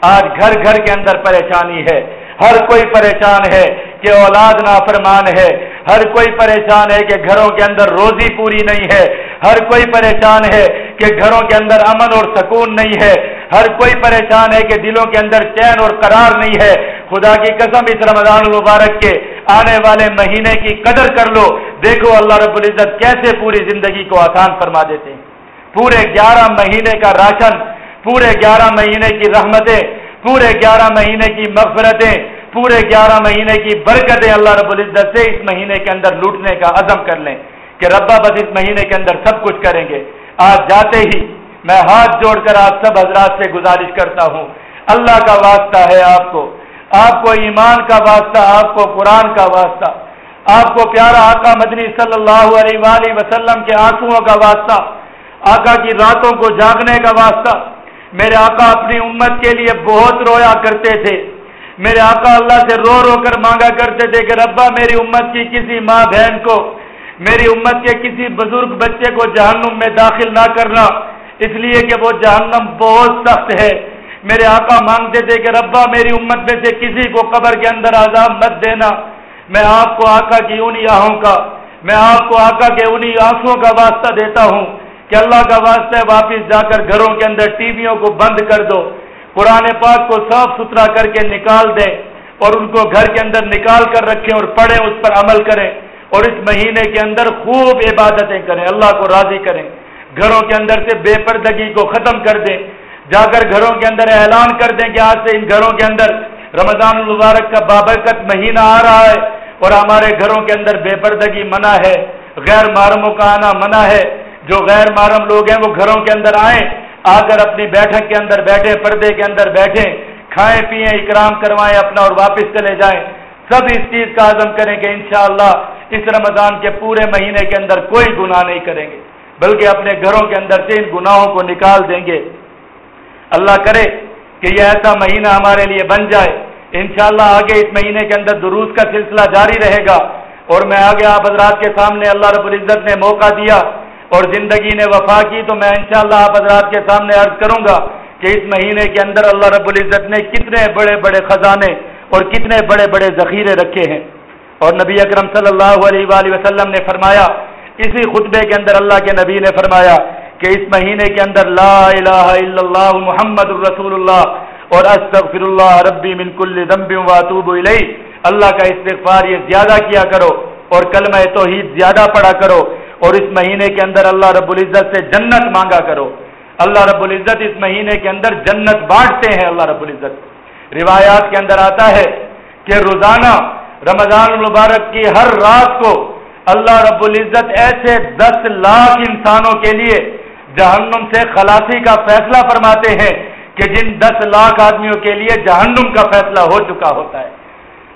آج گھر گھر کے اندر پریشانی ہے۔ ہر کوئی پریشان ہے کہ اولاد نافرمان ہے، ہر کوئی پریشان ہے کہ گھروں کے اندر روزی پوری نہیں ہے، ہر کوئی پریشان ہے کہ گھروں کے اندر امن اور سکون نہیں ہے، ہر کوئی پریشان ہے کہ دلوں کے اندر چین اور قرار نہیں ہے۔ خدا کی قسم اس رمضان المبارک کے آنے والے مہینے کی قدر کر لو۔ دیکھو اللہ رب العزت کیسے پوری زندگی کو آسان فرما دیتے ہیں۔ پورے گیارہ مہینے کا راشن، پورے گیارہ مہینے کی رحمتیں، پورے گیارہ مہینے کی مغفرتیں پورے گیارہ مہینے کی برکتیں اللہ رب العزت سے اس مہینے کے اندر لوٹنے کا عزم کر لیں کہ ربا بس اس مہینے کے اندر سب کچھ کریں گے۔ آج جاتے ہی میں ہاتھ جوڑ کر آپ سب حضرات سے گزارش کرتا ہوں۔ اللہ کا واسطہ ہے آپ کو۔ آپ کو ایمان کا واسطہ، آپ کو قرآن کا واسطہ۔ آپ کو پیارا آقا مدنی صلی اللہ علیہ وآلہ وسلم کے آنسو کا واسطہ۔ آقا کی راتوں کو جاگنے کا واسطہ۔ میرے آقا اپنی امت کے لیے بہت رویا کرتے تھے۔ میرے آقا اللہ سے رو رو کر مانگا کرتے تھے کہ ربا، میری امت کی کسی ماں بہن کو، میری امت کے کسی بزرگ بچے کو جہنم میں داخل نہ کرنا۔ اس لیے کہ وہ جہنم بہت سخت ہے۔ میرے آقا مانگتے تھے کہ ربا، میری امت میں سے کسی کو قبر کے اندر عذاب مت دینا۔ میں آپ کو آقا کی انہی آہوں کا، میں آپ کو آقا کے انہی آنسوں کا واسطہ دیتا ہوں کہ اللہ کا واسطہ ہے، واپس جا کر گھروں کے اندر ٹی ویوں کو بند کر دو۔ قرآن پاک کو صاف ستھرا کر کے نکال دیں اور ان کو گھر کے اندر نکال کر رکھیں اور پڑھیں اس پر عمل کریں اور اس مہینے کے اندر خوب عبادتیں کریں، اللہ کو راضی کریں۔ گھروں کے اندر سے بے پردگی کو ختم کر دیں جا کر گھروں کے اندر اعلان کر دیں کہ آج سے ان گھروں کے اندر رمضان المبارک کا بابرکت مہینہ آ رہا ہے اور ہمارے گھروں کے اندر بے پردگی منع ہے۔ غیر محرموں کا آنا منع ہے۔ جو غیر محرم لوگ ہیں وہ گھروں کے اندر آئیں آ کر اپنی بیٹھک کے اندر بیٹھیں پردے کے اندر بیٹھیں کھائیں، پیئیں، اکرام کروائیں، اپنا اور واپس چلے جائیں۔ سب اس چیز کا عزم کریں کہ انشاءاللہ اس رمضان کے پورے مہینے کے اندر کوئی گناہ نہیں کریں گے، بلکہ اپنے گھروں کے اندر سے ان گناہوں کو نکال دیں گے۔ اللہ کرے کہ یہ ایسا مہینہ ہمارے لیے بن جائے۔ انشاءاللہ آگے اس مہینے کے اندر دروس کا سلسلہ جاری رہے گا۔ اور میں آگے آپ حضرات کے سامنے اللہ رب العزت نے موقع دیا۔ اور زندگی نے وفا کی، تو میں انشاءاللہ آپ حضرات کے سامنے عرض کروں گا کہ اس مہینے کے اندر اللہ رب العزت نے کتنے بڑے بڑے خزانے اور کتنے بڑے بڑے ذخیرے رکھے ہیں۔ اور نبی اکرم صلی اللہ علیہ وآلہ وسلم نے فرمایا، اسی خطبے کے اندر اللہ کے نبی نے فرمایا کہ اس مہینے کے اندر لا الہ الا اللہ محمد الرسول اللہ اور استغفر اللہ ربی من کل ذنب واتوب الیہ۔ اللہ کا استغفار یہ زیادہ کیا کرو اور کلمہ توحید زیادہ پڑھا کرو۔ اور اس مہینے کے اندر اللہ رب العزت سے جنت مانگا کرو۔ اللہ رب العزت اس مہینے کے اندر جنت بانٹتے ہیں اللہ رب العزت۔ روایات کے اندر آتا ہے کہ روزانہ رمضان المبارک کی ہر رات کو اللہ رب العزت ایسے دس لاکھ انسانوں کے لیے جہنم سے خلاصی کا فیصلہ فرماتے ہیں کہ جن دس لاکھ آدمیوں کے لیے جہنم کا فیصلہ ہو چکا ہوتا ہے۔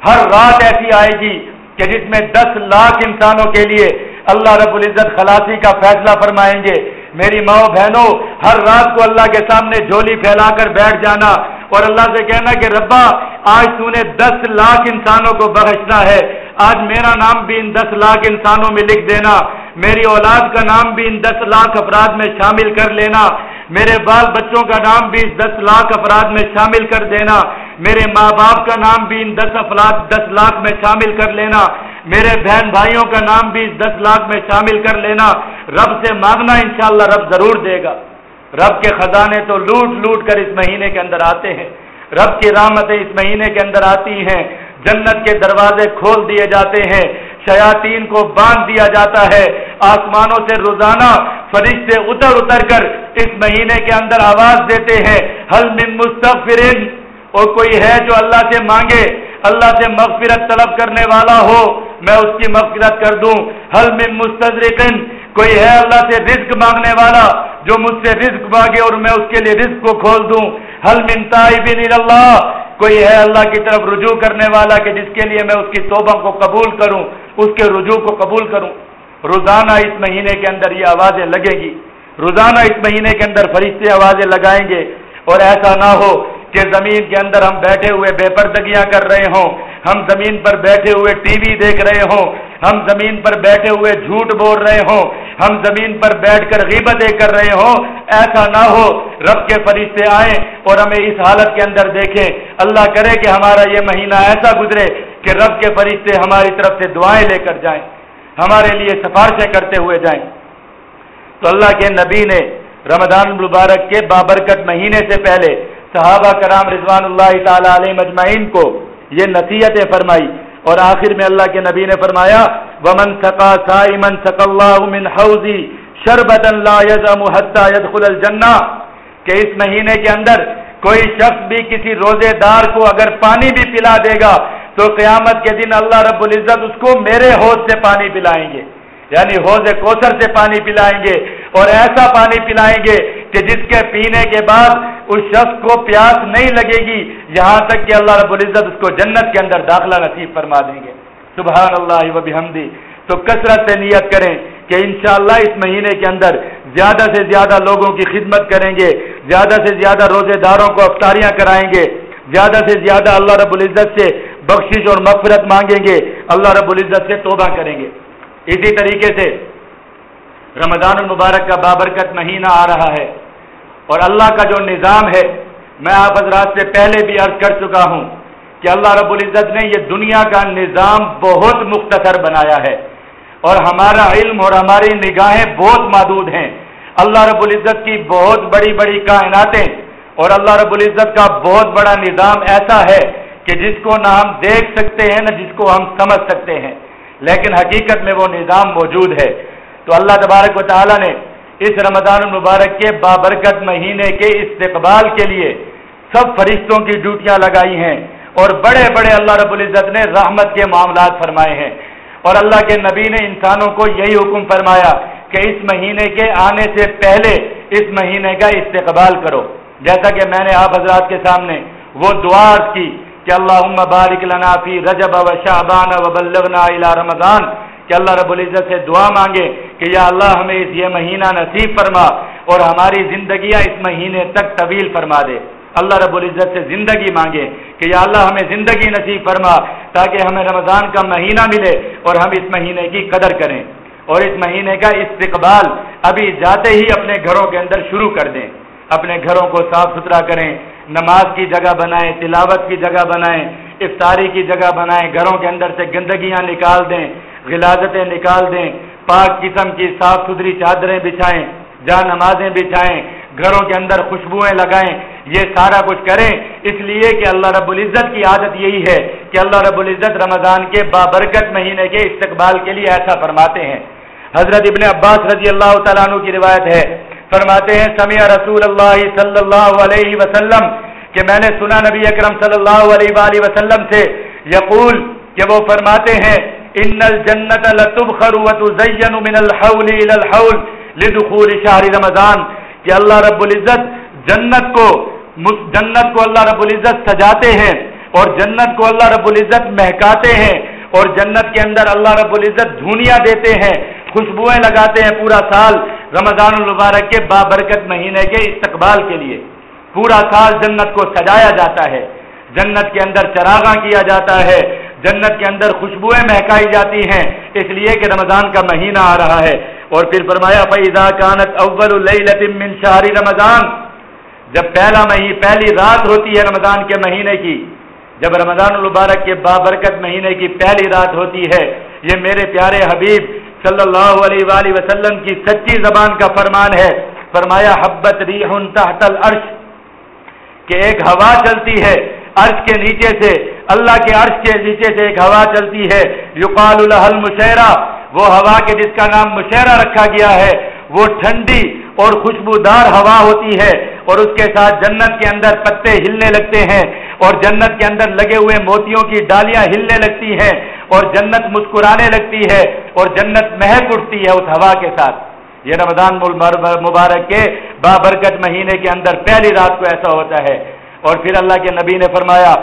ہر رات ایسی آئے گی کہ جس میں دس لاکھ انسانوں کے لیے اللہ رب العزت خلاصی کا فیصلہ فرمائیں گے۔ میری ماں بہنوں، ہر رات کو اللہ کے سامنے جھولی پھیلا کر بیٹھ جانا اور اللہ سے کہنا کہ ربا، آج تو نے دس لاکھ انسانوں کو بخشنا ہے۔ آج میرا نام بھی ان دس لاکھ انسانوں میں لکھ دینا۔ میری اولاد کا نام بھی ان دس لاکھ افراد میں شامل کر لینا۔ میرے بال بچوں کا نام بھی دس لاکھ افراد میں شامل کر دینا۔ میرے ماں باپ کا نام بھی ان دس افراد، دس لاکھ میں شامل کر لینا۔ میرے بہن بھائیوں کا نام بھی دس لاکھ میں شامل کر لینا، رب سے مانگنا انشاءاللہ رب ضرور دے گا۔ رب کے خزانے تو لوٹ لوٹ کر اس مہینے کے اندر آتے ہیں۔ رب کی رحمتیں اس مہینے کے اندر آتی ہیں۔ جنت کے دروازے کھول دیے جاتے ہیں۔ شیاطین کو باندھ دیا جاتا ہے۔ آسمانوں سے روزانہ فرشتے اتر اتر کر اس مہینے کے اندر آواز دیتے ہیں۔ حل من مستفرین اور کوئی ہے جو اللہ سے مانگے، اللہ سے مغفرت طلب کرنے والا ہو؟ میں اس کی مغفرت کر دوں۔ حل من مستدرکن کوئی ہے اللہ سے رزق مانگنے والا جو مجھ سے رزق مانگے اور میں اس کے لیے رزق کو کھول دوں؟ حل من اللہ کوئی ہے اللہ کی طرف رجوع کرنے والا کہ جس کے لیے میں اس کی توبہ کو قبول کروں، اس کے رجوع کو قبول کروں؟ روزانہ اس مہینے کے اندر یہ آوازیں لگے گی۔ روزانہ اس مہینے کے اندر فرشتے آوازیں لگائیں گے۔ اور ایسا نہ ہو کہ زمین کے اندر ہم بیٹھے ہوئے بے پردگیاں کر رہے ہوں۔ ہم زمین پر بیٹھے ہوئے ٹی وی دیکھ رہے ہوں، ہم زمین پر بیٹھے ہوئے جھوٹ بول رہے ہوں، ہم زمین پر بیٹھ کر غیبتیں کر رہے ہوں، ایسا نہ ہو، رب کے فرشتے آئیں اور ہمیں اس حالت کے اندر دیکھیں۔ اللہ کرے کہ ہمارا یہ مہینہ ایسا گزرے کہ رب کے فرشتے ہماری طرف سے دعائیں لے کر جائیں، ہمارے لیے سفارشیں کرتے ہوئے جائیں۔ تو اللہ کے نبی نے رمضان المبارک کے بابرکت مہینے سے پہلے صحابہ کرام رضوان اللہ تعالی علیہ مجمعین کو یہ نصیحت فرمائی اور آخر میں اللہ کے نبی نے فرمایا، ومن سقا سائمن سق اللہ من حوزی شربت لا يزم حتى يدخل الجنہ کہ اس مہینے کے اندر کوئی شخص بھی کسی روزے دار کو اگر پانی بھی پلا دے گا تو قیامت کے دن اللہ رب العزت اس کو میرے حوض سے پانی پلائیں گے۔ یعنی حوض کوثر سے پانی پلائیں گے اور ایسا پانی پلائیں گے کہ جس کے پینے کے بعد اس شخص کو پیاس نہیں لگے گی، یہاں تک کہ اللہ رب العزت اس کو جنت کے اندر داخلہ نصیب فرما دیں گے۔ سبحان اللہ و بحمدی۔ تو کثرت سے نیت کریں کہ انشاءاللہ اس مہینے کے اندر زیادہ سے زیادہ لوگوں کی خدمت کریں گے، زیادہ سے زیادہ روزے داروں کو افطاریاں کرائیں گے، زیادہ سے زیادہ اللہ رب العزت سے بخشش اور مغفرت مانگیں گے، اللہ رب العزت سے توبہ کریں گے۔ اسی طریقے سے رمضان المبارک کا بابرکت مہینہ آ رہا ہے اور اللہ کا جو نظام ہے، میں آپ حضرات سے پہلے بھی عرض کر چکا ہوں کہ اللہ رب العزت نے یہ دنیا کا نظام بہت مختصر بنایا ہے اور ہمارا علم اور ہماری نگاہیں بہت محدود ہیں۔ اللہ رب العزت کی بہت بڑی بڑی کائناتیں اور اللہ رب العزت کا بہت بڑا نظام ایسا ہے کہ جس کو نہ ہم دیکھ سکتے ہیں، نہ جس کو ہم سمجھ سکتے ہیں۔ لیکن حقیقت میں وہ نظام موجود ہے۔ تو اللہ تبارک و تعالیٰ نے اس رمضان المبارک کے بابرکت مہینے کے استقبال کے لیے سب فرشتوں کی ڈیوٹیاں لگائی ہیں اور بڑے بڑے اللہ رب العزت نے رحمت کے معاملات فرمائے ہیں۔ اور اللہ کے نبی نے انسانوں کو یہی حکم فرمایا کہ اس مہینے کے آنے سے پہلے اس مہینے کا استقبال کرو۔ جیسا کہ میں نے آپ حضرات کے سامنے وہ دعا کی کہ اللہ بارک لنا فی رجب و شعبان و بلغنا الى رمضان۔ کہ اللہ رب العزت سے دعا مانگے کہ یا اللہ ہمیں اس یہ مہینہ نصیب فرما اور ہماری زندگیاں اس مہینے تک طویل فرما دے۔ اللہ رب العزت سے زندگی مانگے کہ یا اللہ ہمیں زندگی نصیب فرما تاکہ ہمیں رمضان کا مہینہ ملے اور ہم اس مہینے کی قدر کریں۔ اور اس مہینے کا استقبال ابھی جاتے ہی اپنے گھروں کے اندر شروع کر دیں۔ اپنے گھروں کو صاف ستھرا کریں۔ نماز کی جگہ بنائیں، تلاوت کی جگہ بنائیں، افطاری کی جگہ بنائیں، گھروں کے اندر سے گندگیاں نکال دیں، غلازتیں نکال دیں، پاک قسم کی صاف ستھری چادریں بچھائیں، جہاں نمازیں بچھائیں، گھروں کے اندر خوشبوئیں لگائیں، یہ سارا کچھ کریں۔ اس لیے کہ اللہ رب العزت کی عادت یہی ہے کہ اللہ رب العزت رمضان کے بابرکت مہینے کے استقبال کے لیے ایسا فرماتے ہیں۔ حضرت ابن عباس رضی اللہ تعالیٰ عنہ کی روایت ہے فرماتے ہیں سمیع رسول اللہ صلی اللہ علیہ وسلم کہ میں نے سنا نبی اکرم صلی اللہ علیہ وآلہ وسلم سے، یقول کہ وہ فرماتے ہیں، ان الجنت لتبخر وتزین من الحول الى الحول لدخول شهر رمضان. کہ اللہ رب العزت جنت کو جنت کو اللہ رب العزت سجاتے ہیں اور جنت کو اللہ رب العزت مہکاتے ہیں اور جنت کے اندر اللہ رب العزت دھونیاں دیتے ہیں۔ خوشبوئیں لگاتے ہیں پورا سال رمضان المبارک کے بابرکت مہینے کے استقبال کے لیے۔ پورا سال جنت کو سجایا جاتا ہے۔ جنت کے اندر چراغاں کیا جاتا ہے۔ جنت کے اندر خوشبوئیں مہکائی جاتی ہیں۔ اس لیے کہ رمضان کا مہینہ آ رہا ہے۔ اور پھر فرمایا فیضا کانت اول من شہری رمضان۔ جب پہلا مہی، پہلی رات ہوتی ہے رمضان کے مہینے کی، جب رمضان المبارک کے بابرکت مہینے کی پہلی رات ہوتی ہے، یہ میرے پیارے حبیب صلی اللہ علیہ وآلہ وسلم کی سچی زبان کا فرمان ہے۔ فرمایا، حبت ریح تحت العرش۔ کہ ایک ہوا چلتی ہے عرش کے نیچے سے۔ اللہ کے عرش کے نیچے سے ایک ہوا چلتی ہے۔ یقال الحل مشہرہ وہ ہوا کے جس کا نام مشہرہ رکھا گیا ہے، وہ ٹھنڈی اور خوشبودار ہوا ہوتی ہے۔ اور اس کے ساتھ جنت کے اندر پتے ہلنے لگتے ہیں۔ اور جنت کے اندر لگے ہوئے موتیوں کی ڈالیاں ہلنے لگتی ہیں۔ اور جنت مسکرانے لگتی ہے اور جنت مہک اٹھتی ہے اس ہوا کے ساتھ۔ یہ رمضان مبارک کے بابرکت مہینے کے اندر پہلی رات کو ایسا ہوتا ہے۔ اور پھر اللہ کے نبی نے فرمایا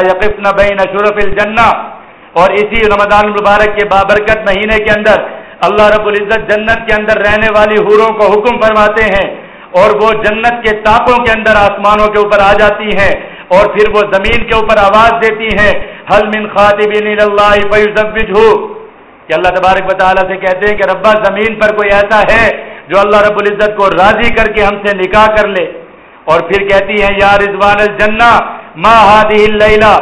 یقفن بین شرف الجنہ۔ اور اسی رمضان المبارک کے بابرکت مہینے کے اندر اللہ رب العزت جنت کے اندر رہنے والی حوروں کو حکم فرماتے ہیں۔ اور وہ جنت کے تاپوں کے اندر آسمانوں کے اوپر آ جاتی ہیں اور پھر وہ زمین کے اوپر آواز دیتی ہیں۔ حل من خاطب اللہ ہو کہ اللہ تبارک و تعالیٰ سے کہتے ہیں کہ ربا، زمین پر کوئی ایسا ہے جو اللہ رب العزت کو راضی کر کے ہم سے نکاح کر لے۔ اور پھر کہتی ہیں، یا رضوان الجنہ، ما ہادی اللہ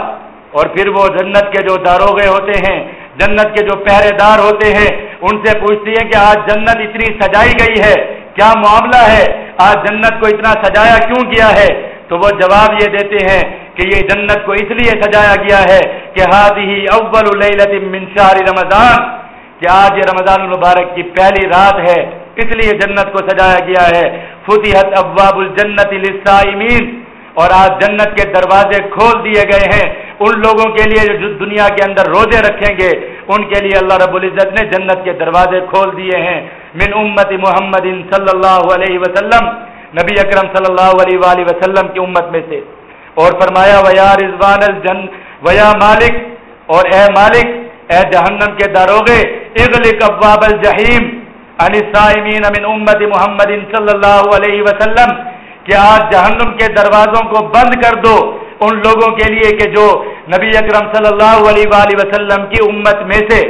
اور پھر وہ جنت کے جو داروغے ہوتے ہیں، جنت کے جو پہرے دار ہوتے ہیں، ان سے پوچھتی ہے کہ آج جنت اتنی سجائی گئی ہے، کیا معاملہ ہے؟ آج جنت کو اتنا سجایا کیوں کیا ہے؟ تو وہ جواب یہ دیتے ہیں کہ یہ جنت کو اس لیے سجایا گیا ہے کہ ہاتھ ہی اول من شہر رمضان، کہ آج یہ رمضان المبارک کی پہلی رات ہے، اس لیے جنت کو سجایا گیا ہے۔ فتحت ابواب الجنت للصائمین، اور آج جنت کے دروازے کھول دیے گئے ہیں۔ ان لوگوں کے لیے جو دنیا کے اندر روزے رکھیں گے، ان کے لیے اللہ رب العزت نے جنت کے دروازے کھول دیے ہیں۔ من امت محمد صلی اللہ علیہ وسلم، نبی اکرم صلی اللہ علیہ وآلہ وسلم کی امت میں سے۔ اور فرمایا ویا رضوان الجن ویا مالک اور اے مالک، اے جہنم کے داروغے، اغلق ابواب الجحیم عن الصائمین من امت محمد صلی اللہ علیہ وسلم کہ آج جہنم کے دروازوں کو بند کر دو ان لوگوں کے لیے کہ جو نبی اکرم صلی اللہ علیہ وآلہ وسلم کی امت میں سے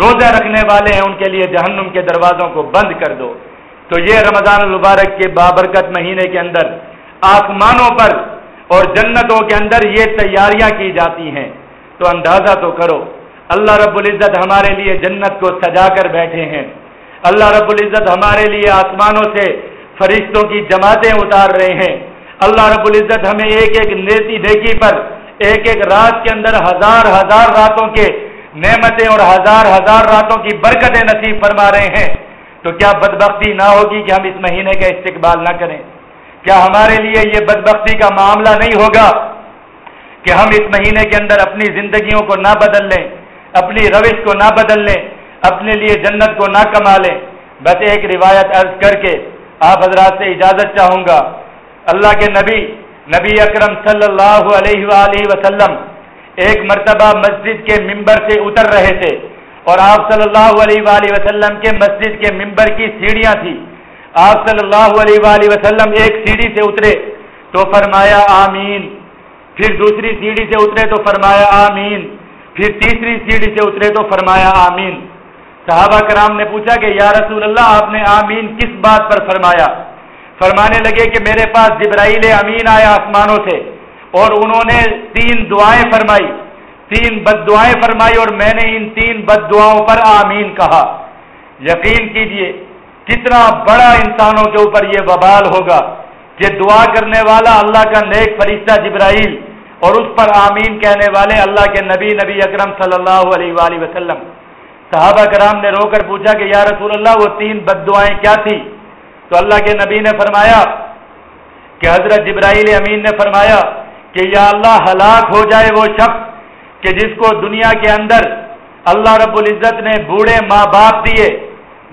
روزہ رکھنے والے ہیں، ان کے لیے جہنم کے دروازوں کو بند کر دو۔ تو یہ رمضان المبارک کے بابرکت مہینے کے اندر آسمانوں پر اور جنتوں کے اندر یہ تیاریاں کی جاتی ہیں۔ تو اندازہ تو کرو، اللہ رب العزت ہمارے لیے جنت کو سجا کر بیٹھے ہیں۔ اللہ رب العزت ہمارے لیے آسمانوں سے فرشتوں کی جماعتیں اتار رہے ہیں۔ اللہ رب العزت ہمیں ایک ایک نیتی دیکھی پر، ایک ایک رات کے اندر ہزار ہزار راتوں کے نعمتیں اور ہزار ہزار راتوں کی برکتیں نصیب فرما رہے ہیں۔ تو کیا بدبختی نہ ہوگی کہ ہم اس مہینے کا استقبال نہ کریں؟ کیا ہمارے لیے یہ بدبختی کا معاملہ نہیں ہوگا کہ ہم اس مہینے کے اندر اپنی زندگیوں کو نہ بدل لیں، اپنی روش کو نہ بدل لیں، اپنے لیے جنت کو نہ کما لیں؟ بس ایک روایت عرض کر کے آپ حضرات سے اجازت چاہوں گا۔ اللہ کے نبی نبی اکرم صلی اللہ علیہ وآلہ وسلم ایک مرتبہ مسجد کے ممبر سے اتر رہے تھے اور آپ صلی اللہ علیہ وآلہ وسلم کے مسجد کے ممبر کی سیڑھیاں تھی آپ صلی اللہ علیہ وآلہ وسلم ایک سیڑھی سے اترے تو فرمایا آمین۔ پھر دوسری سیڑھی سے اترے تو فرمایا آمین۔ پھر تیسری سیڑھی سے اترے تو فرمایا آمین۔ صحابہ کرام نے پوچھا کہ یا رسول اللہ، آپ نے آمین کس بات پر فرمایا؟ فرمانے لگے کہ میرے پاس جبرائیل امین آیا آسمانوں سے اور انہوں نے تین دعائیں فرمائی۔ تین بد دعائیں فرمائی اور میں نے ان تین بد دعاؤں پر آمین کہا۔ یقین کیجیے کتنا بڑا انسانوں کے اوپر یہ وبال ہوگا کہ دعا کرنے والا اللہ کا نیک فرشتہ جبرائیل اور اس پر آمین کہنے والے اللہ کے نبی نبی اکرم صلی اللہ علیہ وآلہ وسلم۔ صحابہ کرام نے رو کر پوچھا کہ یا رسول اللہ وہ تین بد دعائیں کیا تھی تو اللہ کے نبی نے فرمایا کہ حضرت جبرائیل امین نے فرمایا کہ یا اللہ ہلاک ہو جائے وہ شخص کہ جس کو دنیا کے اندر اللہ رب العزت نے بوڑھے ماں باپ دیے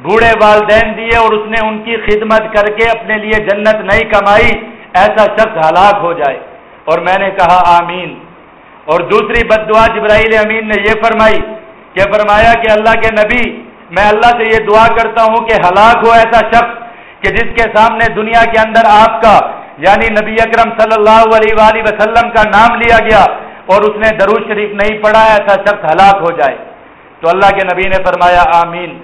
بوڑھے والدین دیے اور اس نے ان کی خدمت کر کے اپنے لیے جنت نہیں کمائی، ایسا شخص ہلاک ہو جائے۔ اور میں نے کہا، آمین۔ اور دوسری بد دعا جبرائیل امین نے یہ فرمائی کہ فرمایا کہ اللہ کے نبی، میں اللہ سے یہ دعا کرتا ہوں کہ ہلاک ہو ایسا شخص کہ جس کے سامنے دنیا کے اندر آپ کا یعنی نبی اکرم صلی اللہ علیہ وآلہ وسلم کا نام لیا گیا اور اس نے دروز شریف نہیں پڑھا، ایسا شخص ہلاک ہو جائے۔ تو اللہ کے نبی نے فرمایا، آمین۔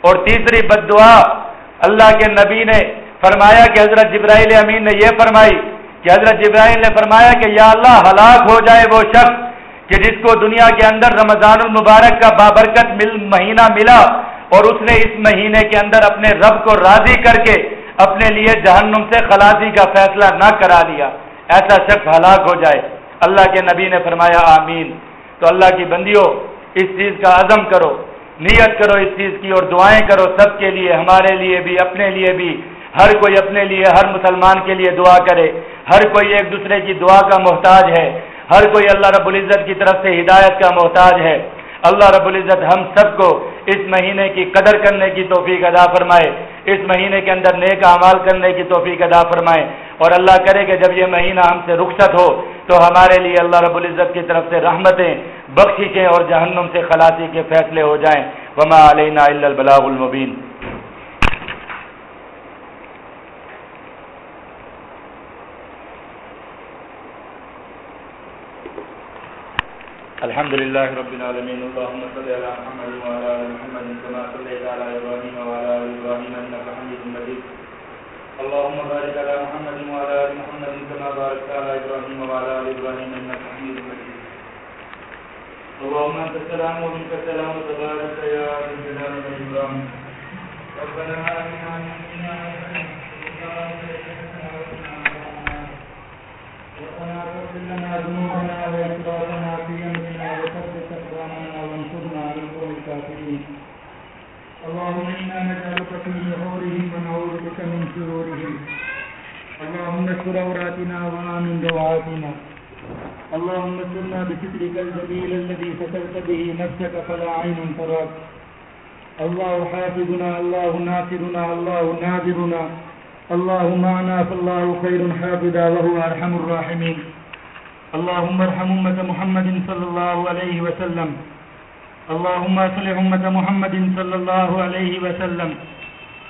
اور تیسری بد دعا اللہ کے نبی نے فرمایا کہ حضرت جبرائیل امین نے یہ فرمائی کہ حضرت جبرائیل نے فرمایا کہ یا اللہ ہلاک ہو جائے وہ شخص کہ جس کو دنیا کے اندر رمضان المبارک کا بابرکت مل مہینہ ملا اور اس نے اس مہینے کے اندر اپنے رب کو راضی کر کے اپنے لیے جہنم سے خلاصی کا فیصلہ نہ کرا لیا۔ ایسا شخص ہلاک ہو جائے۔ اللہ کے نبی نے فرمایا آمین۔ تو اللہ کی بندیوں، اس چیز کا عزم کرو۔ نیت کرو اس چیز کی اور دعائیں کرو سب کے لیے، ہمارے لیے بھی، اپنے لیے بھی۔ ہر کوئی اپنے لیے، ہر مسلمان کے لیے دعا کرے۔ ہر کوئی ایک دوسرے کی دعا کا محتاج ہے۔ ہر کوئی اللہ رب العزت کی طرف سے ہدایت کا محتاج ہے۔ اللہ رب العزت ہم سب کو اس مہینے کی قدر کرنے کی توفیق ادا فرمائے۔ اس مہینے کے اندر نیک اعمال کرنے کی توفیق ادا فرمائے۔ اور اللہ کرے کہ جب یہ مہینہ ہم سے رخصت ہو تو ہمارے لیے اللہ رب العزت کی طرف سے رحمتیں بخشیں اور جہنم سے خلاصی کے فیصلے ہو جائیں۔ وما علینا الا البلاغ المبین الحمد لله رب العالمين اللهم صل على محمد وعلى ال محمد كما صليت على ابراهيم وعلى ال ابراهيم انك حميد مجيد اللهم بارك على محمد وعلى ال محمد كما باركت على ابراهيم وعلى ال ابراهيم انك حميد مجيد. اللهم انت السلام ومنك السلام تبارك يا ذا الجلال والاكرام ربنا آتنا من ربنا اغفر لنا ذنوبنا واسرافنا في امرنا وثبت اقدامنا وانصرنا على القوم الكافرين. اللهم إنا نجعلك في نحورهم ونعوذ بك من شرورهم. اللهم استر عوراتنا وآمن روعاتنا. اللهم استرنا بسترك الجميل الذي سترت به نفسك فلا عين تراك. الله حافظنا الله ناصرنا الله ناذرنا الله معنا فالله خير حافظا وهو أرحم الراحمين. اللهم ارحم أمة محمد صلى الله عليه وسلم. اللهم اصلح امه محمد صلى الله عليه وسلم.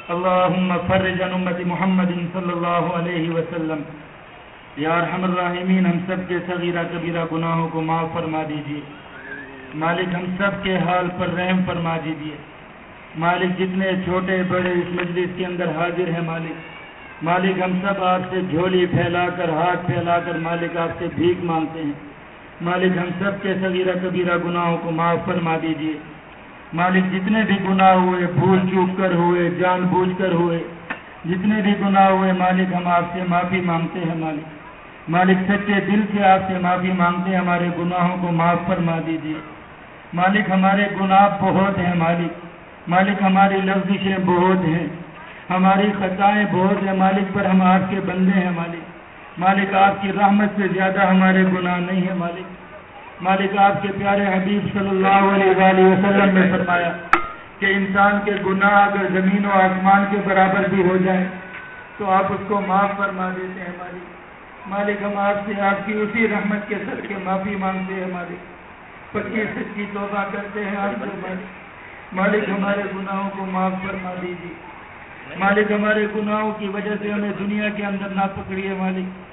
اللهم فرج عن امه محمد صلى الله عليه وسلم. یا ارحم الراحمین ہم سب کے صغیرہ کبیرہ گناہوں کو معاف فرما دیجیے. مالک، ہم سب کے حال پر رحم فرما دیجیے. مالک، جتنے چھوٹے، بڑے اس مجلس کے اندر حاضر ہیں مالک. مالک، ہم سب آپ سے جھولی پھیلا کر، ہاتھ پھیلا کر مالک آپ سے بھیک مانگتے ہیں. مالک ہم سب کے صغیرہ کبیرہ گناہوں کو معاف فرما دیجیے مالک جتنے بھی گناہ ہوئے، بھول چوک کر ہوئے، جان بوجھ کر ہوئے، جتنے بھی گناہ ہوئے، مالک ہم آپ سے معافی مانگتے ہیں مالک۔ مالک سچے دل سے آپ سے معافی مانگتے ہیں، ہمارے گناہوں کو معاف فرما دیجیے مالک ہمارے گناہ بہت ہیں مالک۔ مالک ہماری لفزشیں بہت ہیں۔ ہماری خطائیں بہت ہیں مالک، پر ہم آپ کے بندے ہیں مالک۔ مالک آپ کی رحمت سے زیادہ ہمارے گناہ نہیں ہیں مالک۔ مالک آپ کے پیارے حبیب صلی اللہ علیہ وآلہ وسلم نے فرمایا کہ انسان کے گناہ اگر زمین و آسمان کے برابر بھی ہو جائے تو آپ اس کو معاف فرما دیتے ہیں مالک۔ مالک، ہم آپ سے آپ کی اسی رحمت کے سر کے معافی مانگتے ہیں مالک۔ پکی سچی توبہ کرتے ہیں آپ کو مالک۔ مالک، ہمارے گناہوں کو معاف فرما دیجیے۔ مالک، ہمارے گناہوں کی وجہ سے ہمیں دنیا کے اندر نہ پکڑیے مالک۔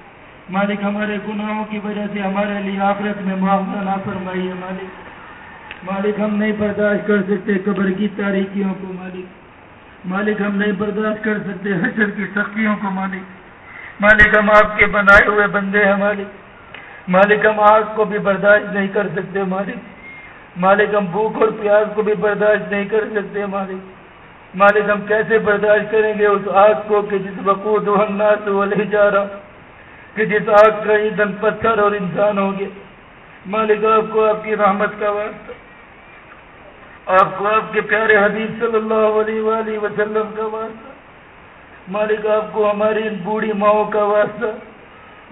مالک ہمارے گناہوں کی وجہ سے ہمارے لیے آخرت میں معاوضہ نہ فرمائیے مالک۔ مالک ہم نہیں برداشت کر سکتے قبر کی تاریخیوں کو مالک۔ مالک ہم نہیں برداشت کر سکتے حشر کی سختیوں کو مالک۔ مالک ہم آپ کے بنائے ہوئے بندے ہیں مالک۔ مالک ہم آگ کو بھی برداشت نہیں کر سکتے مالک۔ مالک ہم بھوک اور پیاز کو بھی برداشت نہیں کر سکتے مالک۔ مالک ہم کیسے برداشت کریں گے اس آگ کو کہ جس وقوع الناس والے جا رہا کہ جس آگ کا ایندھن پتھر اور انسان ہوں گے۔ مالک آپ کو آپ کی رحمت کا واسطہ۔ آپ کو آپ کے پیارے حبیب صلی اللہ علیہ وآلہ وسلم کا واسطہ۔ مالک آپ کو ہماری ان بوڑھی ماؤں کا واسطہ۔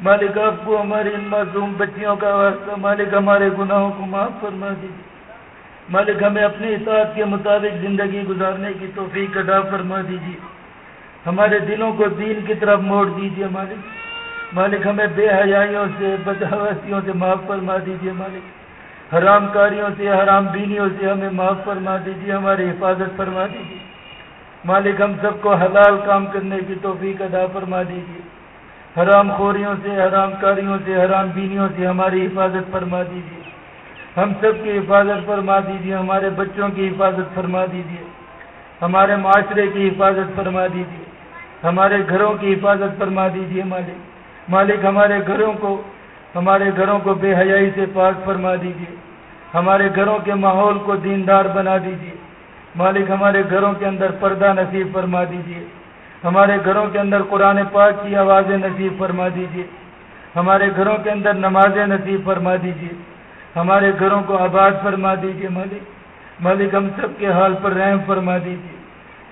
مالک آپ کو ہماری ان معصوم بچیوں کا واسطہ۔ مالک ہمارے گناہوں کو معاف فرما دیجیے۔ مالک ہمیں اپنی اطاعت کے مطابق زندگی گزارنے کی توفیق ادا فرما دیجیے۔ ہمارے دلوں کو دین کی طرف موڑ دیجیے مالک۔ مالک ہمیں بے حیائیوں سے بدہوسیوں سے معاف فرما دیجیے مالک۔ حرام کاریوں سے، حرام بینیوں سے ہمیں معاف فرما دیجیے ہماری حفاظت فرما دیجیے مالک، ہم سب کو حلال کام کرنے کی توفیق ادا فرما دیجیے حرام خوریوں سے، حرام کاریوں سے، حرام بینیوں سے ہماری حفاظت فرما دیجیے ہم سب کی حفاظت فرما دیجیے ہمارے بچوں کی حفاظت فرما دیجیے ہمارے معاشرے کی حفاظت فرما دیجیے ہمارے گھروں کی حفاظت فرما دیجیے مالک۔ مالک ہمارے گھروں کو، ہمارے گھروں کو بے حیائی سے پاک فرما دیجیے ہمارے گھروں کے ماحول کو دیندار بنا دیجیے مالک ہمارے گھروں کے اندر پردہ نصیب فرما دیجیے ہمارے گھروں کے اندر قرآن پاک کی آوازیں نصیب فرما دیجیے ہمارے گھروں کے اندر نمازیں نصیب فرما دیجیے ہمارے گھروں کو آباد فرما دیجیے مالک۔ مالک ہم سب کے حال پر رحم فرما دیجیے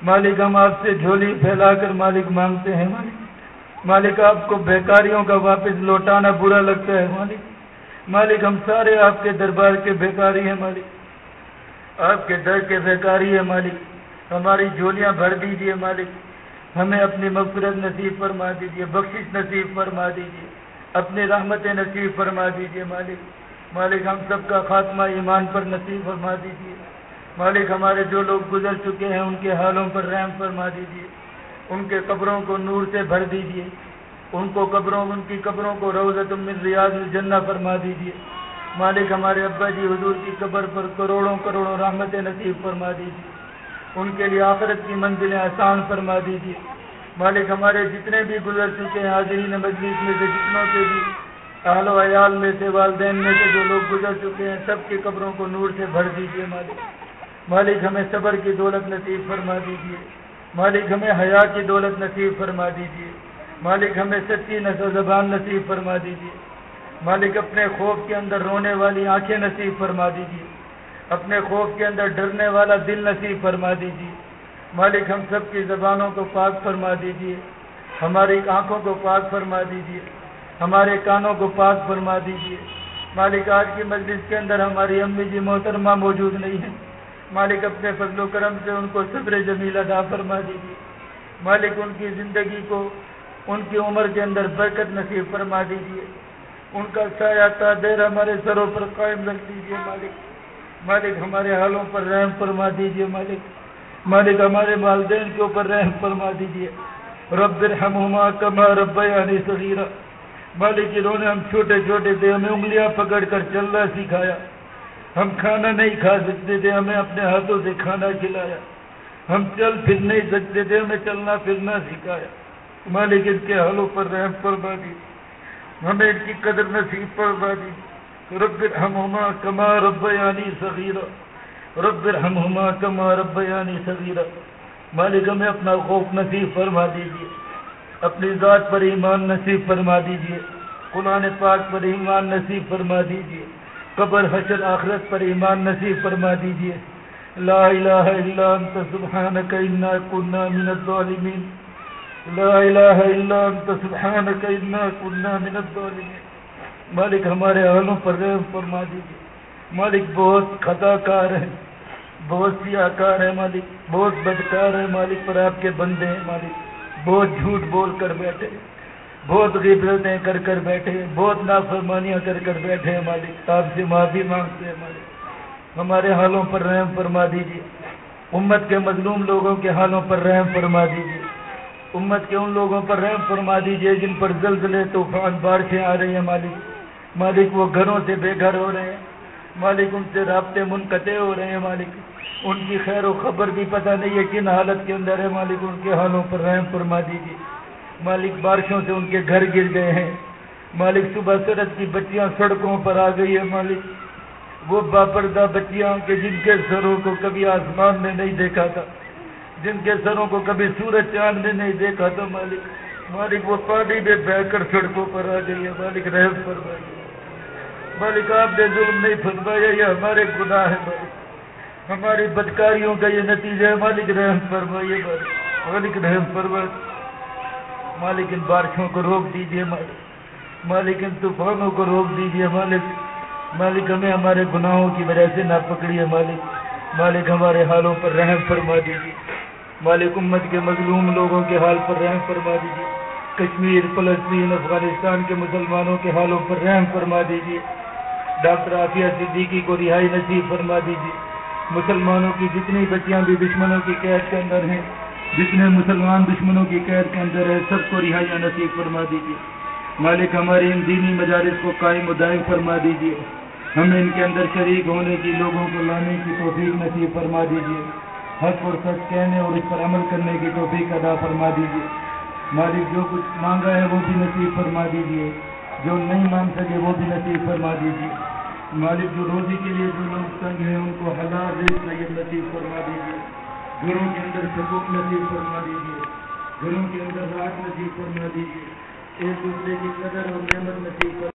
مالک ہم آپ سے جھولی پھیلا کر مالک مانگتے ہیں مالک۔ مالک آپ کو بیکاریوں کا واپس لوٹانا برا لگتا ہے، مالک۔ مالک، ہم سارے آپ کے دربار کے بیکاری ہیں، مالک۔ آپ کے در کے بیکاری ہے مالک۔ ہماری جھولیاں بھر دیجیے مالک۔ ہمیں اپنی مغفرت نصیب فرما دیجیے بخشش نصیب فرما دیجیے اپنی رحمت نصیب فرما دیجیے مالک۔ مالک، ہم سب کا خاتمہ ایمان پر نصیب فرما دیجیے مالک، ہمارے جو لوگ گزر چکے ہیں، ان کے حالوں پر رحم فرما دیجیے ان کے قبروں کو نور سے بھر دیجیے ان کو قبروں، ان کی قبروں کو روزت من ریاض الجنہ فرما دیجیے مالک ہمارے ابا جی حضور کی قبر پر کروڑوں کروڑوں رحمت نصیب فرما دیجیے ان کے لیے آخرت کی منزلیں آسان فرما دیجیے مالک ہمارے جتنے بھی گزر چکے ہیں، حاضرین مجلس میں سے جتنوں کے بھی، اہل و عیال میں سے، والدین میں سے جو لوگ گزر چکے ہیں، سب کی قبروں کو نور سے بھر دیجیے مالک۔ مالک ہمیں صبر کی دولت نصیب فرما دیجیے مالک ہمیں حیا کی دولت نصیب فرما دیجیے۔ مالک ہمیں سچی نسل زبان نصیب فرما دیجیے۔ مالک اپنے خوف کے اندر رونے والی آنکھیں نصیب فرما دیجیے۔ اپنے خوف کے اندر ڈرنے والا دل نصیب فرما دیجیے۔ مالک ہم سب کی زبانوں کو پاک فرما دیجیے۔ ہماری آنکھوں کو پاک فرما دیجیے۔ ہمارے کانوں کو پاک فرما دیجیے۔ مالک آج کی مجلس کے اندر ہماری امی جی محترمہ موجود نہیں ہے مالک اپنے فضل و کرم سے ان کو صبر جمیل ادا فرما دیجیے۔ مالک ان کی زندگی کو ان کی عمر کے اندر برکت نصیب فرما دیجیے۔ ان کا سایہ دیر ہمارے سروں پر قائم رکھ دیجیے مالک۔ مالک ہمارے حالوں پر رحم فرما دیجیے مالک۔ مالک ہمارے والدین کے اوپر رحم فرما دیجیے۔ رب الحما کما رب یعنی صغیرہ مالک انہوں نے ہم چھوٹے چھوٹے تھے ہمیں انگلیاں پکڑ کر چلنا سکھایا۔ ہم کھانا نہیں کھا سکتے تھے، ہمیں اپنے ہاتھوں سے کھانا کھلایا۔ ہم چل پھر نہیں سکتے تھے، ہمیں چلنا پھرنا سکھایا۔ مالک ان کے حالوں پر رحم فرما دی۔ ہمیں ان کی قدر نصیب فرما دی۔ رب ہما کما رب یعنی صغیرہ رب ہما کما رب یعنی صغیرہ مالک ہمیں اپنا خوف نصیب فرما دیجیے۔ اپنی ذات پر ایمان نصیب فرما دیجیے۔ قرآن پاک پر ایمان نصیب فرما دیجیے۔ قبر، حشر، آخرت پر ایمان نصیب فرما دیجیے لا الہ الا انت، سبحانک انا کننا من الظالمین۔ لا الہ الا انت، سبحانک انا کننا من الظالمین۔ مالک ہمارے حالوں پر رحم فرما دیجیے مالک بہت خطا کار ہے بہت سیاہ کار ہے مالک، بہت بدکار ہے مالک، پر آپ کے بندے ہیں مالک۔ بہت جھوٹ بول کر بیٹھے بہت غیبتیں کر کر بیٹھے، بہت نافرمانیاں کر کر بیٹھے ہیں مالک آپ سے معافی مانگتے ہیں مالک ہمارے حالوں پر رحم فرما دیجیے امت کے مظلوم لوگوں کے حالوں پر رحم فرما دیجیے امت کے ان لوگوں پر رحم فرما دیجیے جن پر زلزلے، طوفان، بارشیں آ رہی ہیں، مالک۔ مالک وہ گھروں سے بے گھر ہو رہے ہیں۔ مالک ان سے رابطے منقطع ہو رہے ہیں، مالک۔ ان کی خیر و خبر بھی پتہ نہیں ہے کن حالت کے اندر ہے، مالک ان کے حالوں پر رحم فرما دیجیے مالک بارشوں سے ان کے گھر گر گئے ہیں۔ مالک صبح سرد کی بچیاں سڑکوں پر آ گئی ہے۔ مالک، وہ باپردہ بچیاں کے جن کے سروں کو کبھی آسمان نے نہیں دیکھا تھا، جن کے سروں کو کبھی سورج چاند نے نہیں دیکھا تھا۔ مالک مالک، وہ پانی میں بہ کر سڑکوں پر آ گئی ہے۔ مالک، رحم فرمائیے مالک، آپ نے ظلم نہیں فرمایا، یہ ہمارے گناہ ہے مالک، ہماری بدکاریوں کا یہ نتیجہ ہے۔ مالک، رحم فرمائیے۔ مالک مالک، رحم فرمائے۔ مالک ان بارشوں کو روک دیجیے مالک ان طوفانوں کو روک دیجیے مالک مالک ہمیں ہمارے گناہوں کی وجہ سے نہ پکڑیے، مالک مالک ہمارے حالوں پر رحم فرما دیجیے مالک امت کے مظلوم لوگوں کے حال پر رحم فرما دیجیے کشمیر، فلسطین، افغانستان کے مسلمانوں کے حالوں پر رحم فرما دیجیے ڈاکٹر عافیہ صدیقی کو رہائی نصیب فرما دیجیے مسلمانوں کی جتنی بچیاں بھی دشمنوں کی قید کے اندر ہیں جتنے مسلمان دشمنوں کی قید کے اندر ہے سب کو رہائی نصیب فرما دیجیے۔ مالک ہمارے ان دینی مجالس کو قائم و دائم فرما دیجیے۔ ہمیں ان کے اندر شریک ہونے کی، لوگوں کو لانے کی توفیق نصیب فرما دیجیے۔ حق اور سچ کہنے اور اس پر عمل کرنے کی توفیق ادا فرما دیجیے۔ مالک جو کچھ مانگا ہے وہ بھی نصیب فرما دیجیے۔ جو نہیں مانگ سکے وہ بھی نصیب فرما دیجیے۔ مالک جو روزی کے لیے جو لوگ تنگ ہیں ان کو حلال ریت نصیب فرما دیجیے۔ گھروں کے اندر سکون نصیب فرما دیجیے گھروں کے اندر راج نصیب فرما دیجیے ایک دوسرے کی قدر اور نعمت نصیب فرما